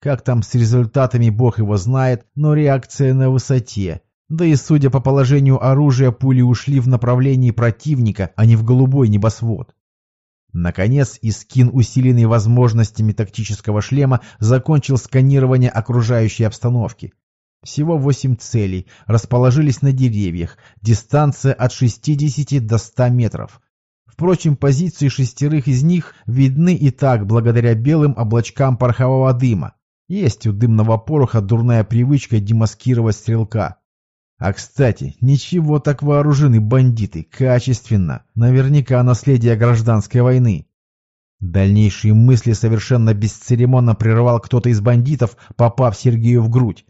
Как там с результатами, бог его знает, но реакция на высоте. Да и судя по положению оружия, пули ушли в направлении противника, а не в голубой небосвод. Наконец, Искин, усиленный возможностями тактического шлема, закончил сканирование окружающей обстановки. Всего восемь целей, расположились на деревьях, дистанция от 60 до 100 метров. Впрочем, позиции шестерых из них видны и так благодаря белым облачкам порохового дыма. Есть у дымного пороха дурная привычка демаскировать стрелка. А кстати, ничего так вооружены бандиты, качественно. Наверняка наследие гражданской войны. Дальнейшие мысли совершенно бесцеремонно прервал кто-то из бандитов, попав Сергею в грудь.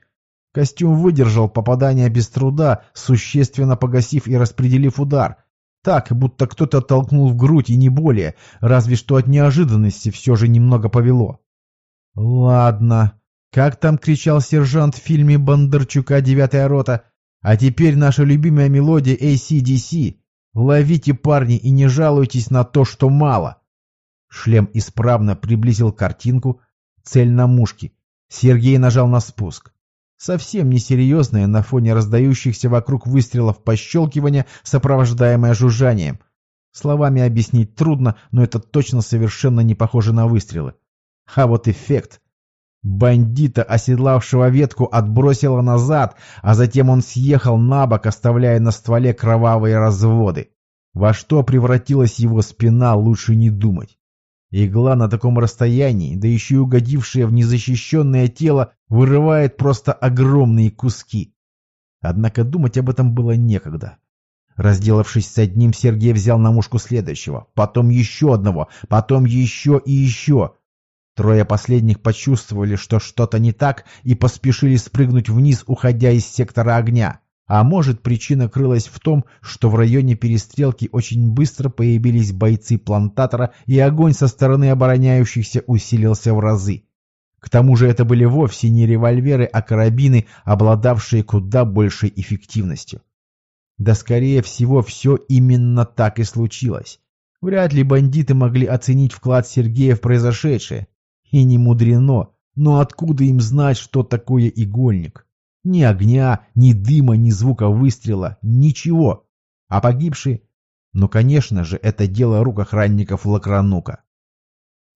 Костюм выдержал попадание без труда, существенно погасив и распределив удар. Так, будто кто-то толкнул в грудь и не более, разве что от неожиданности все же немного повело. Ладно. Как там кричал сержант в фильме Бондарчука «Девятая рота»? А теперь наша любимая мелодия ACDC. Ловите, парни, и не жалуйтесь на то, что мало. Шлем исправно приблизил картинку. Цель на мушке. Сергей нажал на спуск. Совсем несерьезное на фоне раздающихся вокруг выстрелов пощелкивания, сопровождаемое жужжанием. Словами объяснить трудно, но это точно совершенно не похоже на выстрелы. А вот эффект. Бандита, оседлавшего ветку, отбросило назад, а затем он съехал на бок, оставляя на стволе кровавые разводы. Во что превратилась его спина, лучше не думать. Игла на таком расстоянии, да еще и угодившая в незащищенное тело, вырывает просто огромные куски. Однако думать об этом было некогда. Разделавшись с одним, Сергей взял на мушку следующего, потом еще одного, потом еще и еще. Трое последних почувствовали, что что-то не так, и поспешили спрыгнуть вниз, уходя из сектора огня. А может, причина крылась в том, что в районе перестрелки очень быстро появились бойцы плантатора, и огонь со стороны обороняющихся усилился в разы. К тому же это были вовсе не револьверы, а карабины, обладавшие куда большей эффективностью. Да скорее всего, все именно так и случилось. Вряд ли бандиты могли оценить вклад Сергея в произошедшее. И не мудрено, но откуда им знать, что такое игольник? Ни огня, ни дыма, ни звука выстрела, ничего. А погибший? Ну, конечно же, это дело рук охранников Лакранука.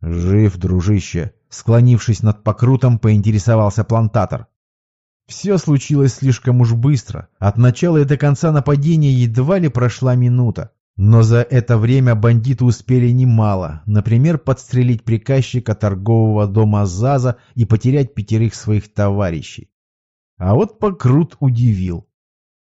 «Жив, дружище!» Склонившись над покрутом, поинтересовался плантатор. Все случилось слишком уж быстро. От начала и до конца нападения едва ли прошла минута. Но за это время бандиты успели немало, например, подстрелить приказчика торгового дома ЗАЗа и потерять пятерых своих товарищей. А вот Покрут удивил.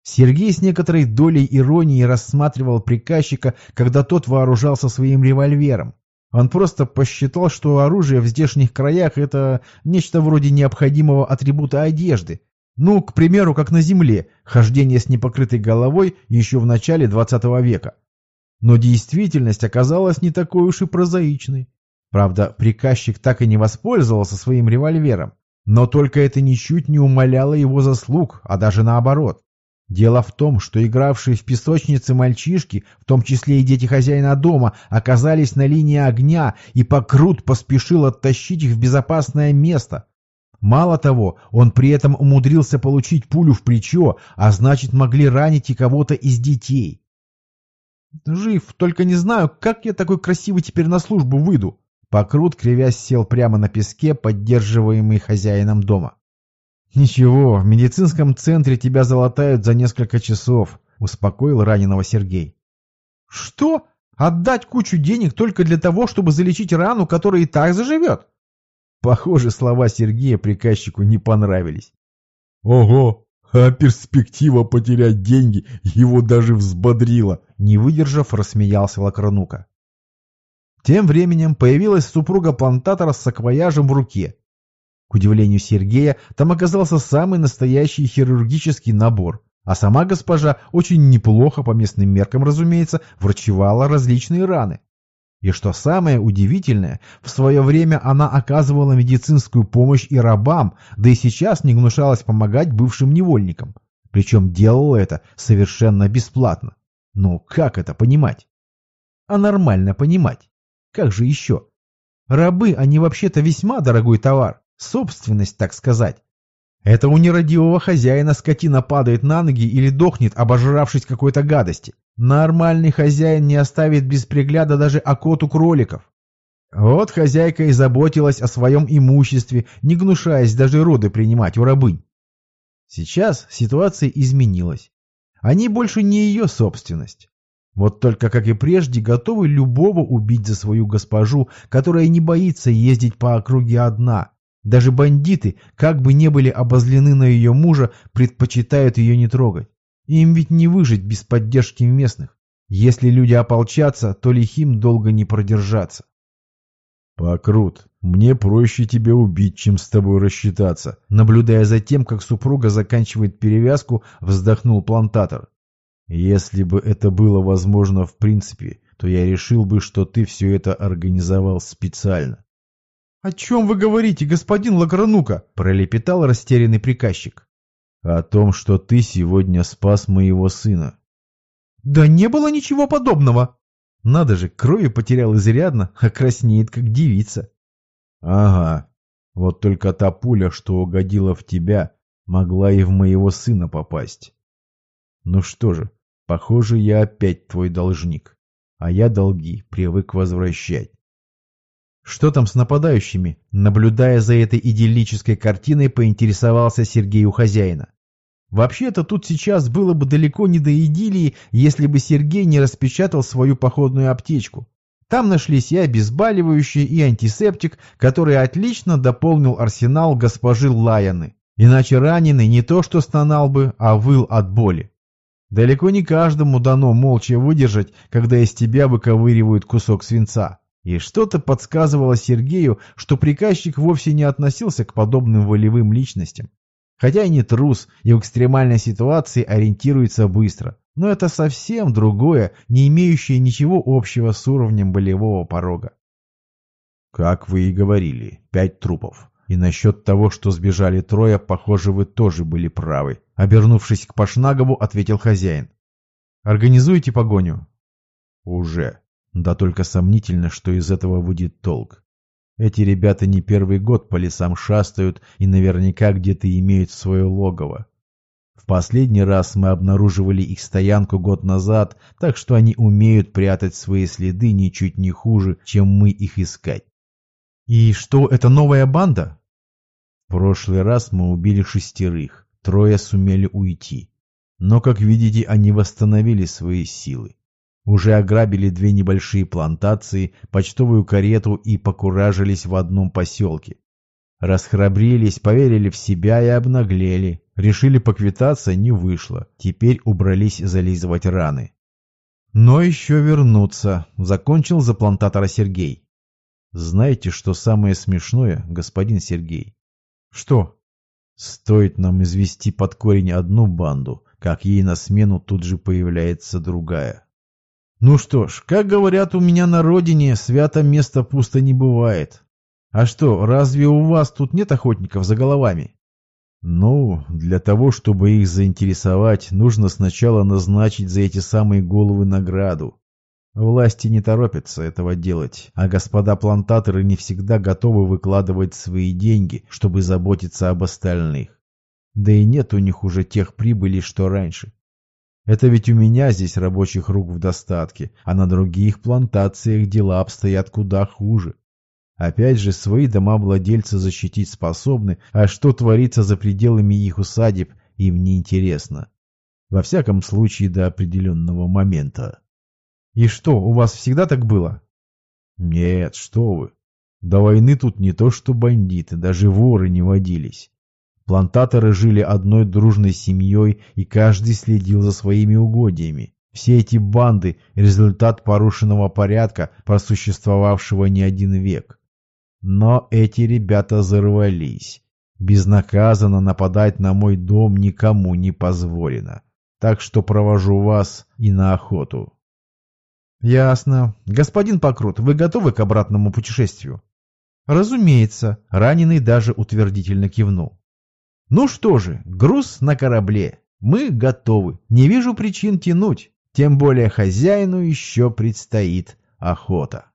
Сергей с некоторой долей иронии рассматривал приказчика, когда тот вооружался своим револьвером. Он просто посчитал, что оружие в здешних краях – это нечто вроде необходимого атрибута одежды. Ну, к примеру, как на земле, хождение с непокрытой головой еще в начале 20 века. Но действительность оказалась не такой уж и прозаичной. Правда, приказчик так и не воспользовался своим револьвером. Но только это ничуть не умаляло его заслуг, а даже наоборот. Дело в том, что игравшие в песочнице мальчишки, в том числе и дети хозяина дома, оказались на линии огня, и Покрут поспешил оттащить их в безопасное место. Мало того, он при этом умудрился получить пулю в плечо, а значит могли ранить и кого-то из детей. Жив, только не знаю, как я такой красивый теперь на службу выйду. Покрут, кривясь, сел прямо на песке, поддерживаемый хозяином дома. «Ничего, в медицинском центре тебя залатают за несколько часов», — успокоил раненого Сергей. «Что? Отдать кучу денег только для того, чтобы залечить рану, которая и так заживет?» Похоже, слова Сергея приказчику не понравились. «Ого, а перспектива потерять деньги его даже взбодрила, не выдержав, рассмеялся Лакранука. Тем временем появилась супруга плантатора с саквояжем в руке. К удивлению Сергея, там оказался самый настоящий хирургический набор, а сама госпожа очень неплохо, по местным меркам, разумеется, врачевала различные раны. И что самое удивительное, в свое время она оказывала медицинскую помощь и рабам, да и сейчас не гнушалась помогать бывшим невольникам. Причем делала это совершенно бесплатно. Ну, как это понимать? А нормально понимать. Как же еще? Рабы, они вообще-то весьма дорогой товар, собственность, так сказать. Это у нерадивого хозяина скотина падает на ноги или дохнет, обожравшись какой-то гадости. Нормальный хозяин не оставит без пригляда даже окоту кроликов. Вот хозяйка и заботилась о своем имуществе, не гнушаясь даже роды принимать у рабынь. Сейчас ситуация изменилась. Они больше не ее собственность. Вот только, как и прежде, готовы любого убить за свою госпожу, которая не боится ездить по округе одна. Даже бандиты, как бы не были обозлены на ее мужа, предпочитают ее не трогать. Им ведь не выжить без поддержки местных. Если люди ополчатся, то лихим долго не продержаться. «Покрут, мне проще тебя убить, чем с тобой рассчитаться», наблюдая за тем, как супруга заканчивает перевязку, вздохнул плантатор. «Если бы это было возможно в принципе, то я решил бы, что ты все это организовал специально». «О чем вы говорите, господин Лагранука?» – пролепетал растерянный приказчик. О том, что ты сегодня спас моего сына. Да не было ничего подобного. Надо же, крови потерял изрядно, а краснеет, как девица. Ага, вот только та пуля, что угодила в тебя, могла и в моего сына попасть. Ну что же, похоже, я опять твой должник, а я долги привык возвращать. Что там с нападающими? Наблюдая за этой идиллической картиной, поинтересовался Сергей у хозяина. Вообще-то тут сейчас было бы далеко не до идиллии, если бы Сергей не распечатал свою походную аптечку. Там нашлись и обезболивающие, и антисептик, который отлично дополнил арсенал госпожи Лаяны. Иначе раненый не то что стонал бы, а выл от боли. Далеко не каждому дано молча выдержать, когда из тебя выковыривают кусок свинца. И что-то подсказывало Сергею, что приказчик вовсе не относился к подобным волевым личностям. Хотя и не трус, и в экстремальной ситуации ориентируется быстро. Но это совсем другое, не имеющее ничего общего с уровнем болевого порога. Как вы и говорили, пять трупов. И насчет того, что сбежали трое, похоже, вы тоже были правы. Обернувшись к Пашнагову, ответил хозяин. Организуйте погоню. Уже. Да только сомнительно, что из этого выйдет толк. Эти ребята не первый год по лесам шастают и наверняка где-то имеют свое логово. В последний раз мы обнаруживали их стоянку год назад, так что они умеют прятать свои следы ничуть не хуже, чем мы их искать. И что, это новая банда? В прошлый раз мы убили шестерых, Трое сумели уйти. Но, как видите, они восстановили свои силы. Уже ограбили две небольшие плантации, почтовую карету и покуражились в одном поселке. Расхрабрились, поверили в себя и обнаглели. Решили поквитаться, не вышло. Теперь убрались зализывать раны. Но еще вернуться, закончил за плантатора Сергей. Знаете, что самое смешное, господин Сергей? Что? Стоит нам извести под корень одну банду, как ей на смену тут же появляется другая. Ну что ж, как говорят у меня на родине, свято место пусто не бывает. А что, разве у вас тут нет охотников за головами? Ну, для того, чтобы их заинтересовать, нужно сначала назначить за эти самые головы награду. Власти не торопятся этого делать, а господа плантаторы не всегда готовы выкладывать свои деньги, чтобы заботиться об остальных. Да и нет у них уже тех прибылей, что раньше. Это ведь у меня здесь рабочих рук в достатке, а на других плантациях дела обстоят куда хуже. Опять же, свои дома владельцы защитить способны, а что творится за пределами их усадеб, им не интересно. Во всяком случае, до определенного момента. И что, у вас всегда так было? Нет, что вы. До войны тут не то что бандиты, даже воры не водились. Плантаторы жили одной дружной семьей, и каждый следил за своими угодьями. Все эти банды – результат порушенного порядка, просуществовавшего не один век. Но эти ребята зарвались. Безнаказанно нападать на мой дом никому не позволено. Так что провожу вас и на охоту. Ясно. Господин Покрут, вы готовы к обратному путешествию? Разумеется. Раненый даже утвердительно кивнул. Ну что же, груз на корабле. Мы готовы. Не вижу причин тянуть. Тем более хозяину еще предстоит охота.